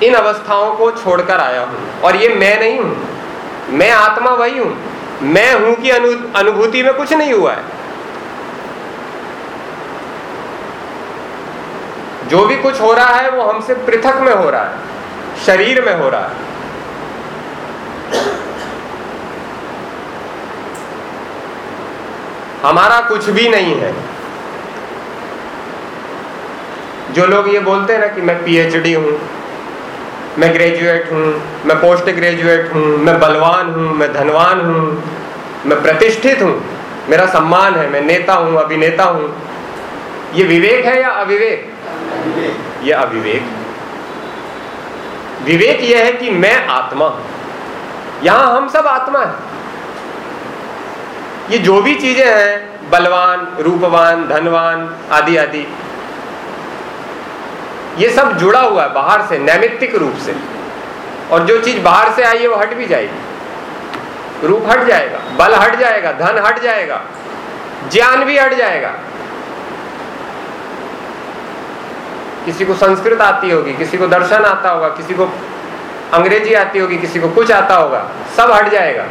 इन अवस्थाओं को छोड़कर आया हूँ। और ये मैं नहीं हूँ मैं आत्मा वही हूँ मैं हूँ की अनु, अनुभूति में कुछ नहीं हुआ है। जो भी कुछ हो रहा है वो हमसे पृथक में हो रहा है, शरीर में हो रहा है। हमारा कुछ भी नहीं है। जो लोग ये बोलते हैं ना कि मैं पीएचडी हूँ, मैं ग्रेजुएट हूँ, मैं पोस्ट ग्रेजुएट हूँ, मैं बलवान हूँ, मैं धनवान हूँ, मैं प्रतिष्ठित हूँ, मेरा सम्मान है, मैं नेता हूँ, अभिनेता हूँ, ये विवेक है या अविवेक? ये अविवेक। विवेक यह है कि मैं आत्मा हूँ। यहाँ हम सब आत्मा है। ये जो भी चीज़ें हैं, बलवान, रूपवान, धनवान, आदि आदि, ये सब जुड़ा हुआ है बाहर से, नैमित्तिक रूप से। और जो चीज़ बाहर से आई है, वो हट भी जाएगी। रूप हट जाएगा, बल हट जाएगा, धन हट जाएगा, ज्ञान भी हट जाएगा। किसी को संस्कृत आती होगी किसी को दर्शन आता होगा किसी को अंग्रेज़ी आती होगी किसी को कुछ आता होगा सब हट जाएगा।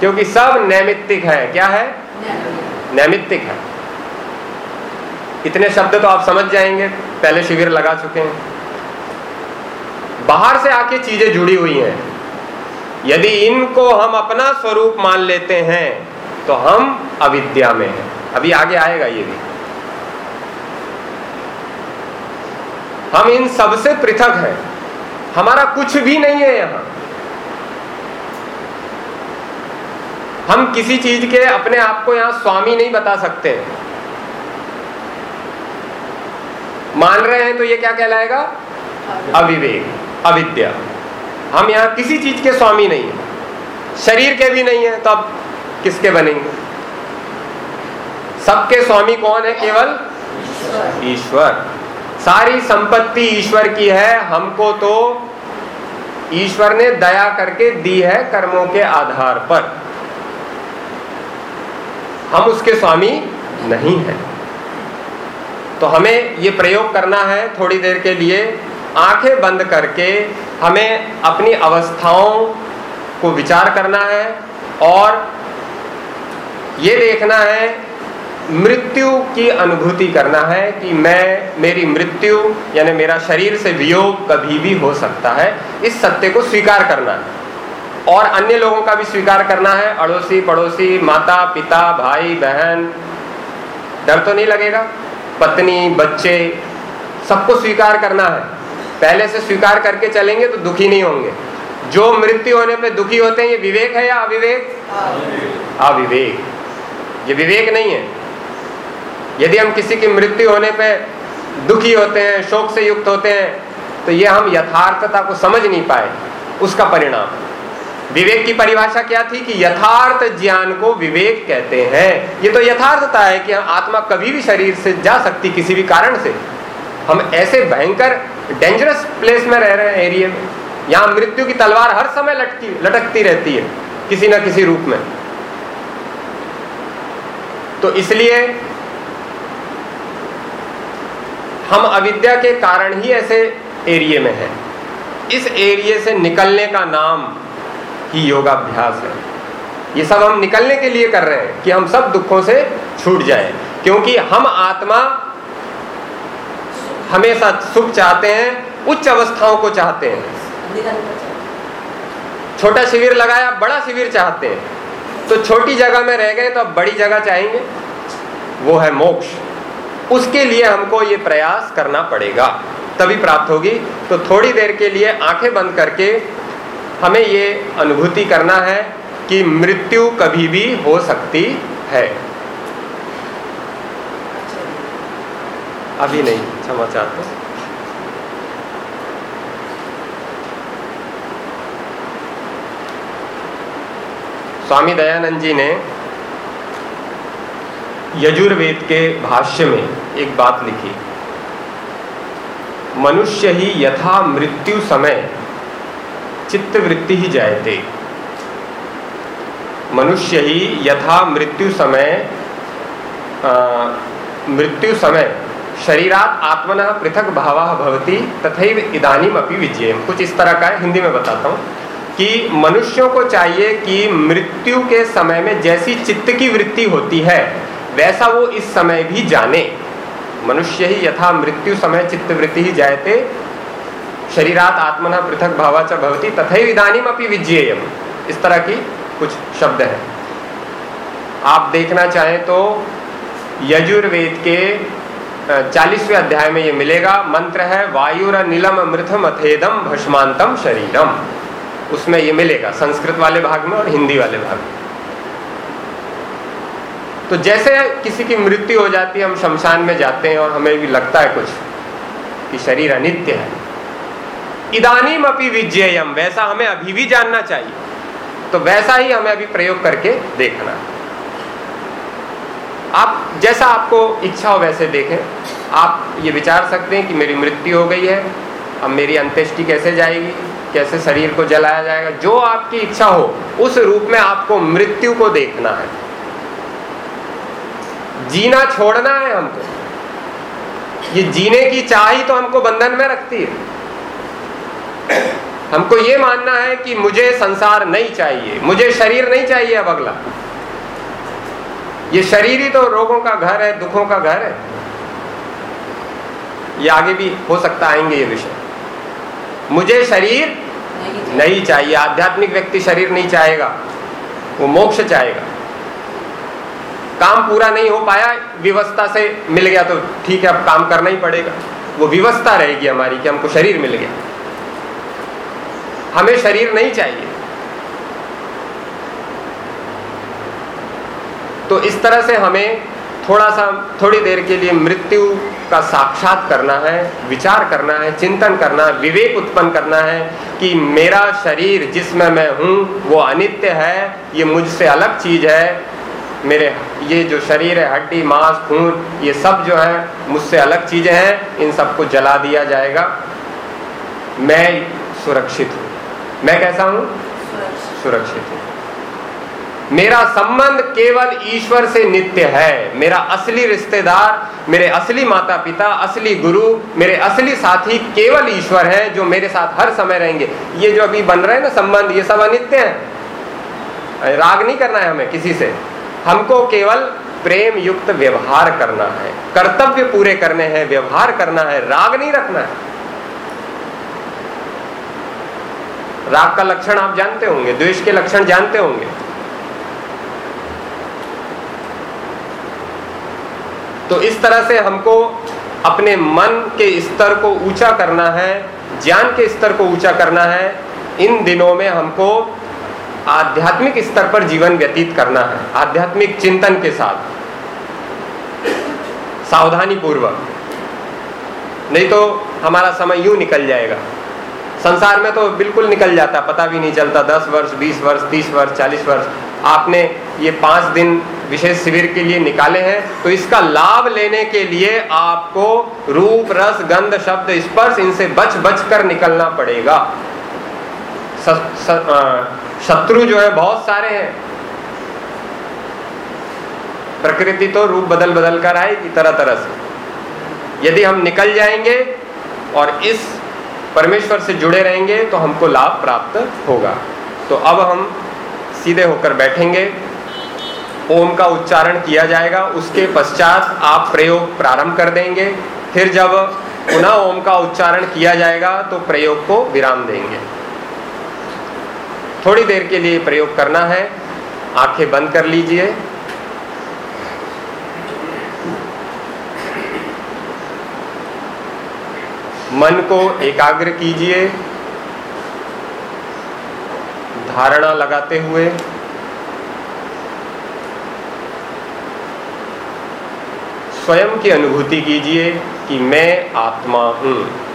क्योंकि सब नैमित्तिक है। क्या है? नैमित्तिक। है। इतने शब्द तो आप समझ जाएँगे पहले शिविर लगा चुके हैं। बाहर से आके चीज़ें जुड़ी हुई हैं। यदि इनको हम अपना स्वरूप मान लेते हैं तो हम अविद्या में हैं। अभी आगे आएगा ये भी। हम इन सबसे पृथक हैं। हमारा कुछ भी नहीं है यहाँ। हम किसी चीज़ के अपने आप को यहाँ स्वामी नहीं बता सकते। मान रहे हैं तो ये क्या कहलाएगा? अविवेक। अविद्या। हम यहाँ किसी चीज़ के स्वामी नहीं है। शरीर के भी नहीं है तो अब किसके बनेंगे? सबके स्वामी कौन है? केवल ईश्वर। सारी संपत्ति ईश्वर की है, हमको तो ईश्वर ने दया करके दी है कर्मों के आधार पर। हम उसके स्वामी नहीं हैं। तो हमें ये प्रयोग करना है थोड़ी देर के लिए। आँखें बंद करके हमें अपनी अवस्थाओं को विचार करना है और ये देखना है मृत्यु की अनुभूति करना है कि मैं मेरी मृत्यु यानी मेरा शरीर से वियोग कभी भी हो सकता है। इस सत्य को स्वीकार करना है। और अन्य लोगों का भी स्वीकार करना है। अड़ोसी पड़ोसी माता पिता भाई बहन डर तो नहीं लगेगा। पत्नी बच्चे सबको स्वीकार करना है। पहले से स्वीकार करके चलेंगे तो दुखी नहीं होंगे। जो मृत्यु होने पे दुखी होते हैं ये विवेक है या अविवेक? अविवेक। ये विवेक नहीं है। यदि हम किसी की मृत्यु होने पे दुखी होते हैं, शोक से युक्त होते हैं तो ये हम यथार्थता को समझ नहीं पाए, उसका परिणाम। विवेक की परिभाषा क्या थी कि यथार्थ ज्ञान को विवेक कहते हैं। ये तो यथार्थता है कि आत्मा कभी भी शरीर से जा सकती किसी भी कारण से। हम ऐसे भयंकर डेंजरस प्लेस में रह रहे हैं एरिया में। यहाँ मृत्यु की तलवार हर समय लटकी, लटकती रहती है, किसी ना किसी रूप में। तो इसलिए हम अविद्या के कारण ही ऐसे एरिए में हैं। इस एरिए से निकलने का नाम ही योगाभ्यास है। ये सब हम निकलने के लिए कर रहे हैं कि हम सब दुखों से छूट जाए, क्योंकि हम आत्मा हमेशा सुख चाहते हैं, उच्च अवस्थाओं को चाहते हैं। छोटा शिविर लगाया, बड़ा शिविर चाहते हैं। तो छोटी जगह में रह गए तो अब बड़ी जगह चाहेंगे। वो है मोक्ष। उसके लिए हमको ये प्रयास करना पड़ेगा। तभी प्राप्त होगी। तो थोड़ी देर के लिए आँखें बंद करके हमें ये अनुभूति करना है कि मृत्यु कभी भी हो सकती है। अभी नहीं क्षमा चाहते तो। स्वामी दयानंद जी ने यजुर्वेद के भाष्य में एक बात लिखी। मनुष्य ही यथा मृत्यु समय चित्तवृत्ति ही जायते। मनुष्य ही यथा मृत्यु समय मृत्यु समय शरीरात आत्मन पृथक भाव भवती, तथैव इदानीम अपनी विजय कुछ इस तरह का है, हिंदी में बताता हूँ कि मनुष्यों को चाहिए कि मृत्यु के समय में जैसी चित्त की वृत्ति होती है वैसा वो इस समय भी जाने। मनुष्य ही यथा मृत्यु समय चित्तवृत्ति ही जायते। शरीरात आत्मन पृथक भावाचा भवती, तथैव इधानीम अपनी विजयम इस तरह की कुछ शब्द है। आप देखना चाहें तो यजुर्वेद के चालीसवें अध्याय में ये मिलेगा। मंत्र है वायुर नीलम मृथम अथेदम भस्मांतम शरीरम। उसमें ये मिलेगा, संस्कृत वाले भाग में और हिंदी वाले भाग में। तो जैसे किसी की मृत्यु हो जाती है, हम शमशान में जाते हैं और हमें भी लगता है कुछ कि शरीर अनित्य है। इदानीम अपनी विजयम वैसा हमें अभी भी जानना चाहिए। तो वैसा ही हमें अभी प्रयोग करके देखना। आप, जैसा आपको इच्छा हो वैसे देखें। आप ये विचार सकते हैं कि मेरी मृत्यु हो गई है, अब मेरी अंत्येष्टि कैसे जाएगी? कैसे शरीर को जलाया जाएगा? जो आपकी इच्छा हो, उस रूप में आपको मृत्यु को देखना है। जीना छोड़ना है हमको। ये जीने की चाह ही तो हमको बंधन में रखती है। हमको ये मानना है कि मुझे संसार नहीं चाहिए मुझे शरीर नहीं चाहिए अब अगला। ये शरीर ही तो रोगों का घर है दुखों का घर है। ये आगे भी हो सकता आएँगे ये विषय। मुझे शरीर नहीं, नहीं चाहिए आध्यात्मिक व्यक्ति शरीर नहीं चाहेगा वो मोक्ष चाहेगा। काम पूरा नहीं हो पाया विवस्था से मिल गया तो ठीक है, अब काम करना ही पड़ेगा। वो विवस्था रहेगी हमारी कि हमको शरीर मिल गया। हमें शरीर नहीं चाहिए। तो इस तरह से हमें थोड़ा सा, थोड़ी देर के लिए मृत्यु का साक्षात करना है, विचार करना है, चिंतन करना है, विवेक उत्पन्न करना है कि मेरा शरीर जिसमें मैं हूँ, वो अनित्य है, ये मुझसे अलग चीज़ है मेरे ये जो शरीर है हड्डी मांस खून ये सब जो है मुझसे अलग चीज़ें हैं इन सबको जला दिया जाएगा। मैं सुरक्षित हूँ। मैं कैसा हूँ? सुरक्षित। हूँ। मेरा संबंध केवल ईश्वर से नित्य है। मेरा असली रिश्तेदार मेरे असली माता पिता असली गुरु मेरे असली साथी केवल ईश्वर है जो मेरे साथ हर समय रहेंगे। ये जो अभी बन रहे हैं ना संबंध ये सब अनित्य है। राग नहीं करना है हमें किसी से। हमको केवल प्रेम युक्त व्यवहार करना है। कर्तव्य पूरे करने हैं, व्यवहार करना है, राग नहीं रखना है। राग का लक्षण आप जानते होंगे, द्वेष के लक्षण जानते होंगे। तो इस तरह से हमको अपने मन के स्तर को ऊँचा करना है, ज्ञान के स्तर को ऊँचा करना है। इन दिनों में हमको आध्यात्मिक स्तर पर जीवन व्यतीत करना है, आध्यात्मिक चिंतन के साथ। सावधानी पूर्वक नहीं तो हमारा समय यूँ निकल जाएगा। संसार में तो बिल्कुल निकल जाता, पता भी नहीं चलता, दस वर्ष, बीस वर्ष, तीस वर्ष, चालीस वर्ष। आपने ये पाँच दिन विशेष शिविर के लिए निकाले हैं तो इसका लाभ लेने के लिए आपको रूप, रस, गंध, शब्द, स्पर्श, इनसे बच बच कर निकलना पड़ेगा। शत्रु जो है, बहुत सारे हैं। प्रकृति तो रूप बदल बदल कर आएगी तरह तरह से। यदि हम निकल जाएँगे और इस परमेश्वर से जुड़े रहेंगे तो हमको लाभ प्राप्त होगा। तो अब हम सीधे होकर बैठेंगे। ओम का उच्चारण किया जाएगा। उसके पश्चात आप प्रयोग प्रारंभ कर देंगे। फिर जब पुनः ओम का उच्चारण किया जाएगा तो प्रयोग को विराम देंगे। थोड़ी देर के लिए प्रयोग करना है। आँखें बंद कर लीजिए। मन को एकाग्र कीजिए। धारणा लगाते हुए। स्वयं की अनुभूति कीजिए कि मैं आत्मा हूँ।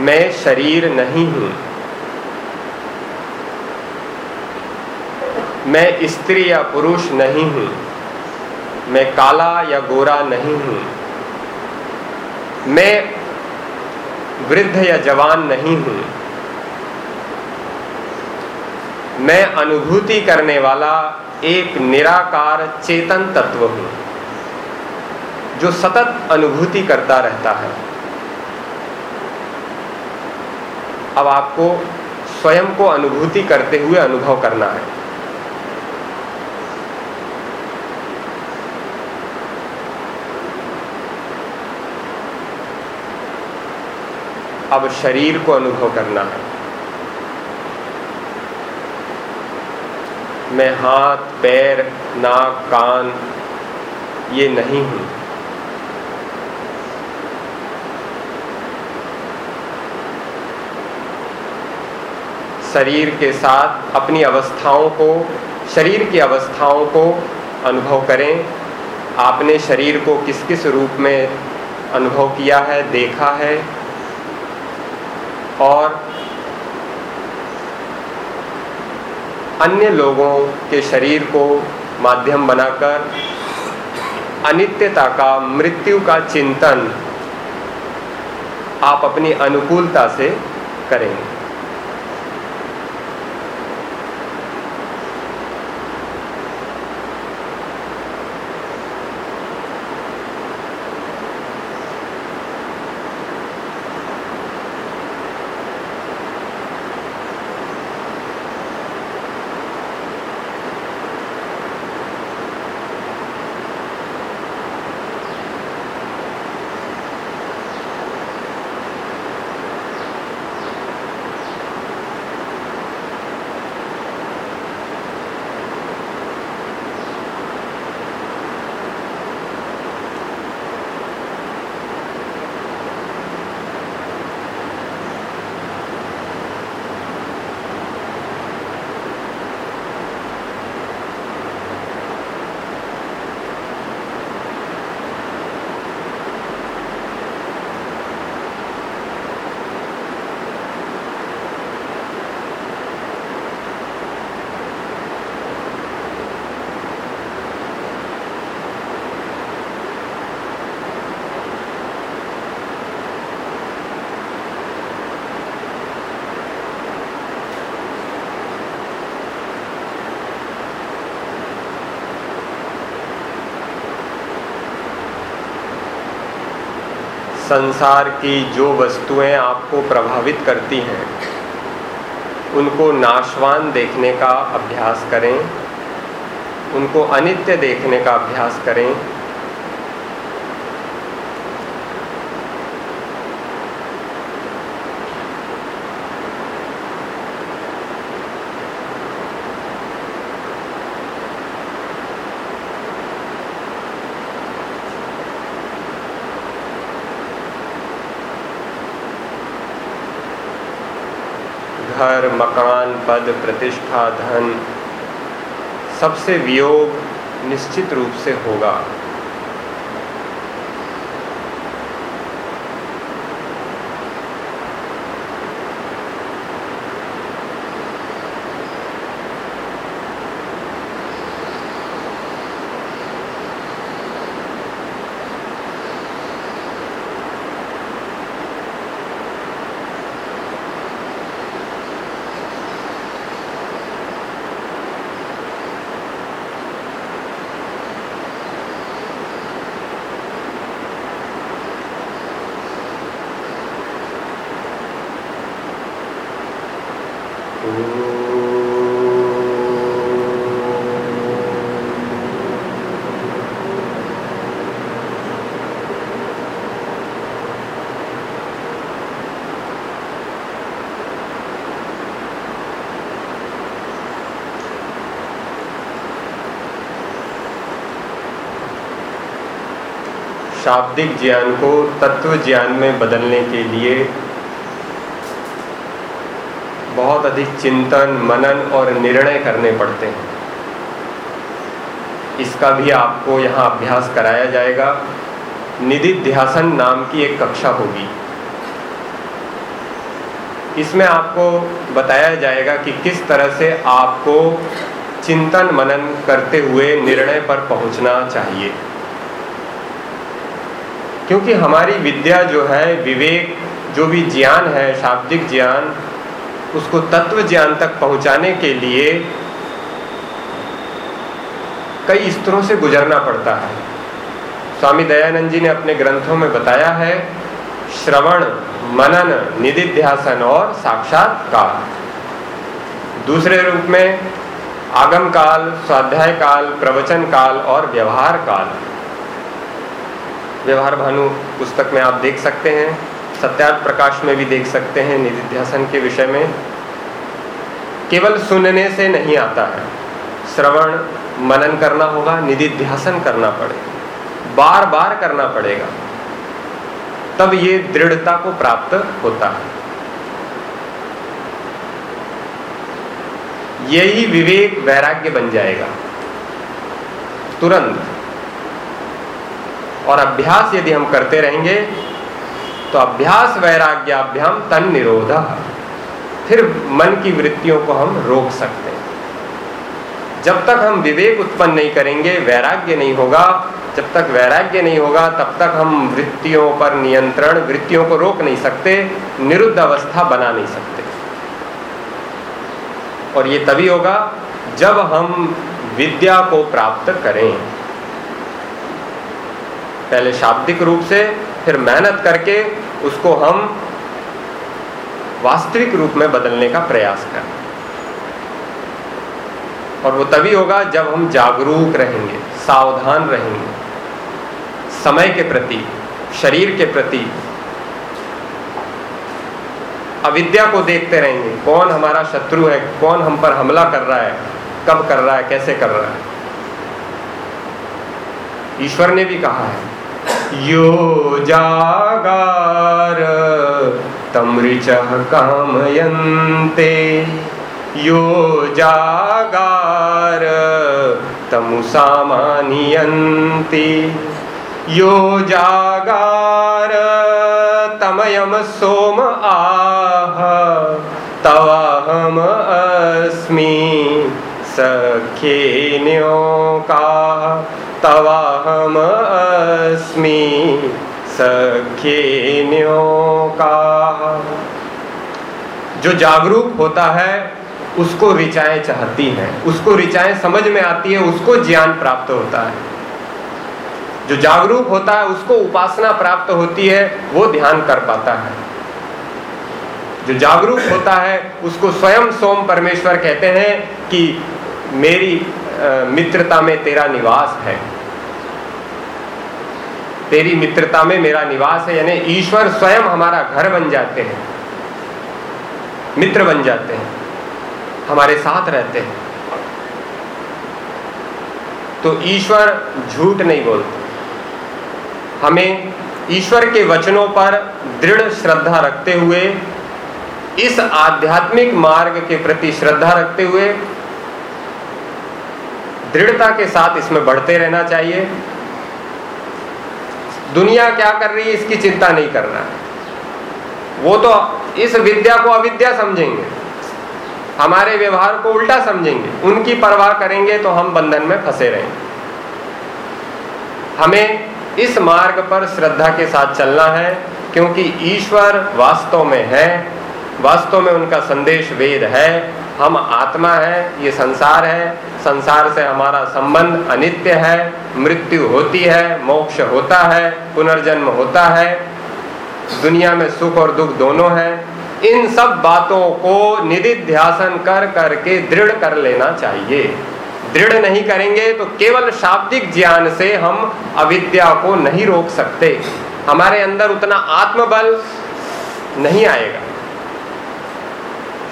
मैं शरीर नहीं हूँ। मैं स्त्री या पुरुष नहीं हूँ। मैं काला या गोरा नहीं हूँ। मैं वृद्ध या जवान नहीं हूँ। मैं अनुभूति करने वाला एक निराकार चेतन तत्व हूँ, जो सतत अनुभूति करता रहता है। अब आपको स्वयं को अनुभूति करते हुए अनुभव करना है। अब शरीर को अनुभव करना है। मैं हाथ, पैर, नाक, कान, ये नहीं हूँ। शरीर के साथ अपनी अवस्थाओं को, शरीर की अवस्थाओं को अनुभव करें। आपने शरीर को किस किस रूप में अनुभव किया है, देखा है? और अन्य लोगों के शरीर को माध्यम बनाकर अनित्यता का, मृत्यु का चिंतन आप अपनी अनुकूलता से करेंगे संसार की जो वस्तुएँ आपको प्रभावित करती हैं, उनको नाशवान देखने का अभ्यास करें, उनको अनित्य देखने का अभ्यास करें घर मकान पद प्रतिष्ठा धन सबसे वियोग निश्चित रूप से होगा। शाब्दिक ज्ञान को तत्व ज्ञान में बदलने के लिए बहुत अधिक चिंतन, मनन और निर्णय करने पड़ते हैं। इसका भी आपको यहाँ अभ्यास कराया जाएगा। निधि ध्यासन नाम की एक कक्षा होगी। इसमें आपको बताया जाएगा कि किस तरह से आपको चिंतन, मनन करते हुए निर्णय पर पहुँचना चाहिए। क्योंकि हमारी विद्या जो है, विवेक, जो भी ज्ञान है, शाब्दिक ज्ञान, उसको तत्व ज्ञान तक पहुँचाने के लिए कई स्तरों से गुजरना पड़ता है। स्वामी दयानंद जी ने अपने ग्रंथों में बताया है, श्रवण, मनन, निधिध्यासन और साक्षात्कार। दूसरे रूप में आगम काल स्वाध्याय काल प्रवचन काल और व्यवहार काल व्यवहार भानु, पुस्तक में आप देख सकते हैं, सत्यार्थ प्रकाश में भी देख सकते हैं, निधिध्यासन के विषय में। केवल सुनने से नहीं आता है। श्रवण, मनन करना होगा, निधिध्यासन करना पड़ेगा। बार बार करना पड़ेगा। तब ये दृढ़ता को प्राप्त होता है। यही विवेक वैराग्य बन जाएगा। तुरंत और अभ्यास यदि हम करते रहेंगे तो अभ्यास वैराग्याभ्याम तन निरोध। फिर मन की वृत्तियों को हम रोक सकते हैं। जब तक हम विवेक उत्पन्न नहीं करेंगे, वैराग्य नहीं होगा। जब तक वैराग्य नहीं होगा, तब तक हम वृत्तियों पर नियंत्रण, वृत्तियों को रोक नहीं सकते, निरुद्ध अवस्था बना नहीं सकते। और ये तभी होगा जब हम विद्या को प्राप्त करें। पहले शाब्दिक रूप से, फिर मेहनत करके उसको हम वास्तविक रूप में बदलने का प्रयास करें। और वो तभी होगा जब हम जागरूक रहेंगे, सावधान रहेंगे। समय के प्रति, शरीर के प्रति। अविद्या को देखते रहेंगे, कौन हमारा शत्रु है, कौन हम पर हमला कर रहा है, कब कर रहा है, कैसे कर रहा है। ईश्वर ने भी कहा है यो जागार, तमृच कामयंते यो जागार तमुसामानियन्ति यो जागार, तमयम सोम आह, तवाहम अस्मि सख्येन्योका तवाहम अस्मि सख्येन्योका। जो जागरूक होता है, उसको ऋचाएँ चाहती हैं। उसको ऋचाएँ समझ में आती है, उसको ज्ञान प्राप्त होता है। जो जागरूक होता है, उसको उपासना प्राप्त होती है, वो ध्यान कर पाता है। जो जागरूक होता है, उसको स्वयं सोम परमेश्वर कहते हैं कि मेरी मित्रता में तेरा निवास है। तेरी मित्रता में मेरा निवास है, यानी ईश्वर स्वयं हमारा घर बन जाते हैं, मित्र बन जाते हैं, हमारे साथ रहते हैं। तो ईश्वर झूठ नहीं बोलते। हमें ईश्वर के वचनों पर दृढ़ श्रद्धा रखते हुए, इस आध्यात्मिक मार्ग के प्रति श्रद्धा रखते हुए दृढ़ता के साथ इसमें बढ़ते रहना चाहिए। दुनिया क्या कर रही है, इसकी चिंता नहीं करना। वो तो इस विद्या को अविद्या समझेंगे। हमारे व्यवहार को उल्टा समझेंगे। उनकी परवाह करेंगे तो हम बंधन में फंसे रहेंगे। हमें इस मार्ग पर श्रद्धा के साथ चलना है, क्योंकि ईश्वर वास्तव में है। वास्तव में उनका संदेश वेद है। हम आत्मा है, ये संसार है। संसार से हमारा संबंध अनित्य है। मृत्यु होती है, मोक्ष होता है, पुनर्जन्म होता है। दुनिया में सुख और दुख दोनों है। इन सब बातों को निधिध्यासन कर करके दृढ़ कर लेना चाहिए। दृढ़ नहीं करेंगे तो केवल शाब्दिक ज्ञान से हम अविद्या को नहीं रोक सकते। हमारे अंदर उतना आत्मबल नहीं आएगा।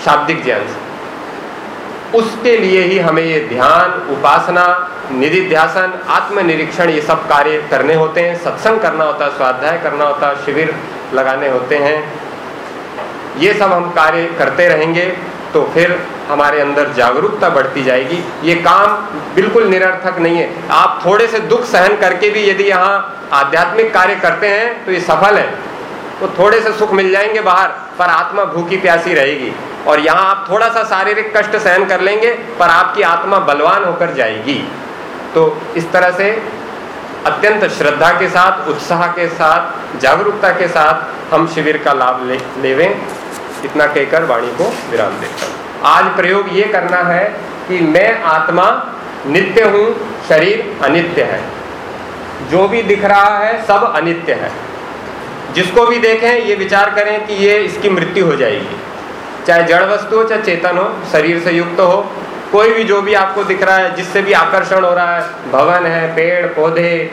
शाब्दिक ज्ञान से। उसके लिए ही हमें ये ध्यान, उपासना, निधिध्यासन, आत्मनिरीक्षण ये सब कार्य करने होते हैं। सत्संग करना होता है, स्वाध्याय करना होता है, शिविर लगाने होते हैं। ये सब हम कार्य करते रहेंगे तो फिर हमारे अंदर जागरूकता बढ़ती जाएगी। ये काम बिल्कुल निरर्थक नहीं है। आप थोड़े से दुख सहन करके भी यदि यहाँ आध्यात्मिक कार्य करते हैं तो ये सफल है। तो थोड़े से सुख मिल जाएँगे बाहर। पर आत्मा भूखी प्यासी रहेगी। और यहाँ आप थोड़ा सा शारीरिक कष्ट सहन कर लेंगे, पर आपकी आत्मा बलवान होकर जाएगी। तो इस तरह से अत्यंत श्रद्धा के साथ, उत्साह के साथ, जागरूकता के साथ हम शिविर का लाभ ले, लेवें। इतना कहकर वाणी को विराम देता हूँ। आज प्रयोग ये करना है कि मैं आत्मा, नित्य हूँ, शरीर अनित्य है। जो भी दिख रहा है, सब अनित्य है। जिसको भी देखें, ये विचार करें कि ये इसकी मृत्यु हो जाएगी। चाहे जड़ वस्तु हो, चाहे चेतन हो, शरीर से युक्त हो, कोई भी जो भी आपको दिख रहा है, जिससे भी आकर्षण हो रहा है, भवन है, पेड़, पौधे,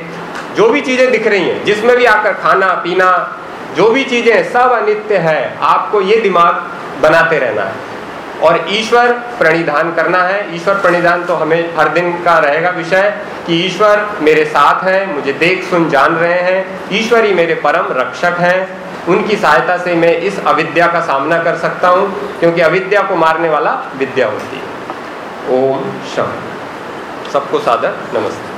जो भी चीज़ें दिख रही हैं, जिसमें भी आकर खाना, पीना, जो भी चीज़ें सब अनित्य है। आपको ये दिमाग बनाते रहना है। और ईश्वर प्रणिधान करना है। ईश्वर प्रणिधान तो हमें हर दिन का रहेगा विषय कि ईश्वर मेरे साथ हैं, मुझे देख सुन जान रहे हैं। ईश्वर ही मेरे परम रक्षक हैं। उनकी सहायता से मैं इस अविद्या का सामना कर सकता हूँ, क्योंकि अविद्या को मारने वाला विद्या होती है। ओम शम सबको सादर नमस्ते।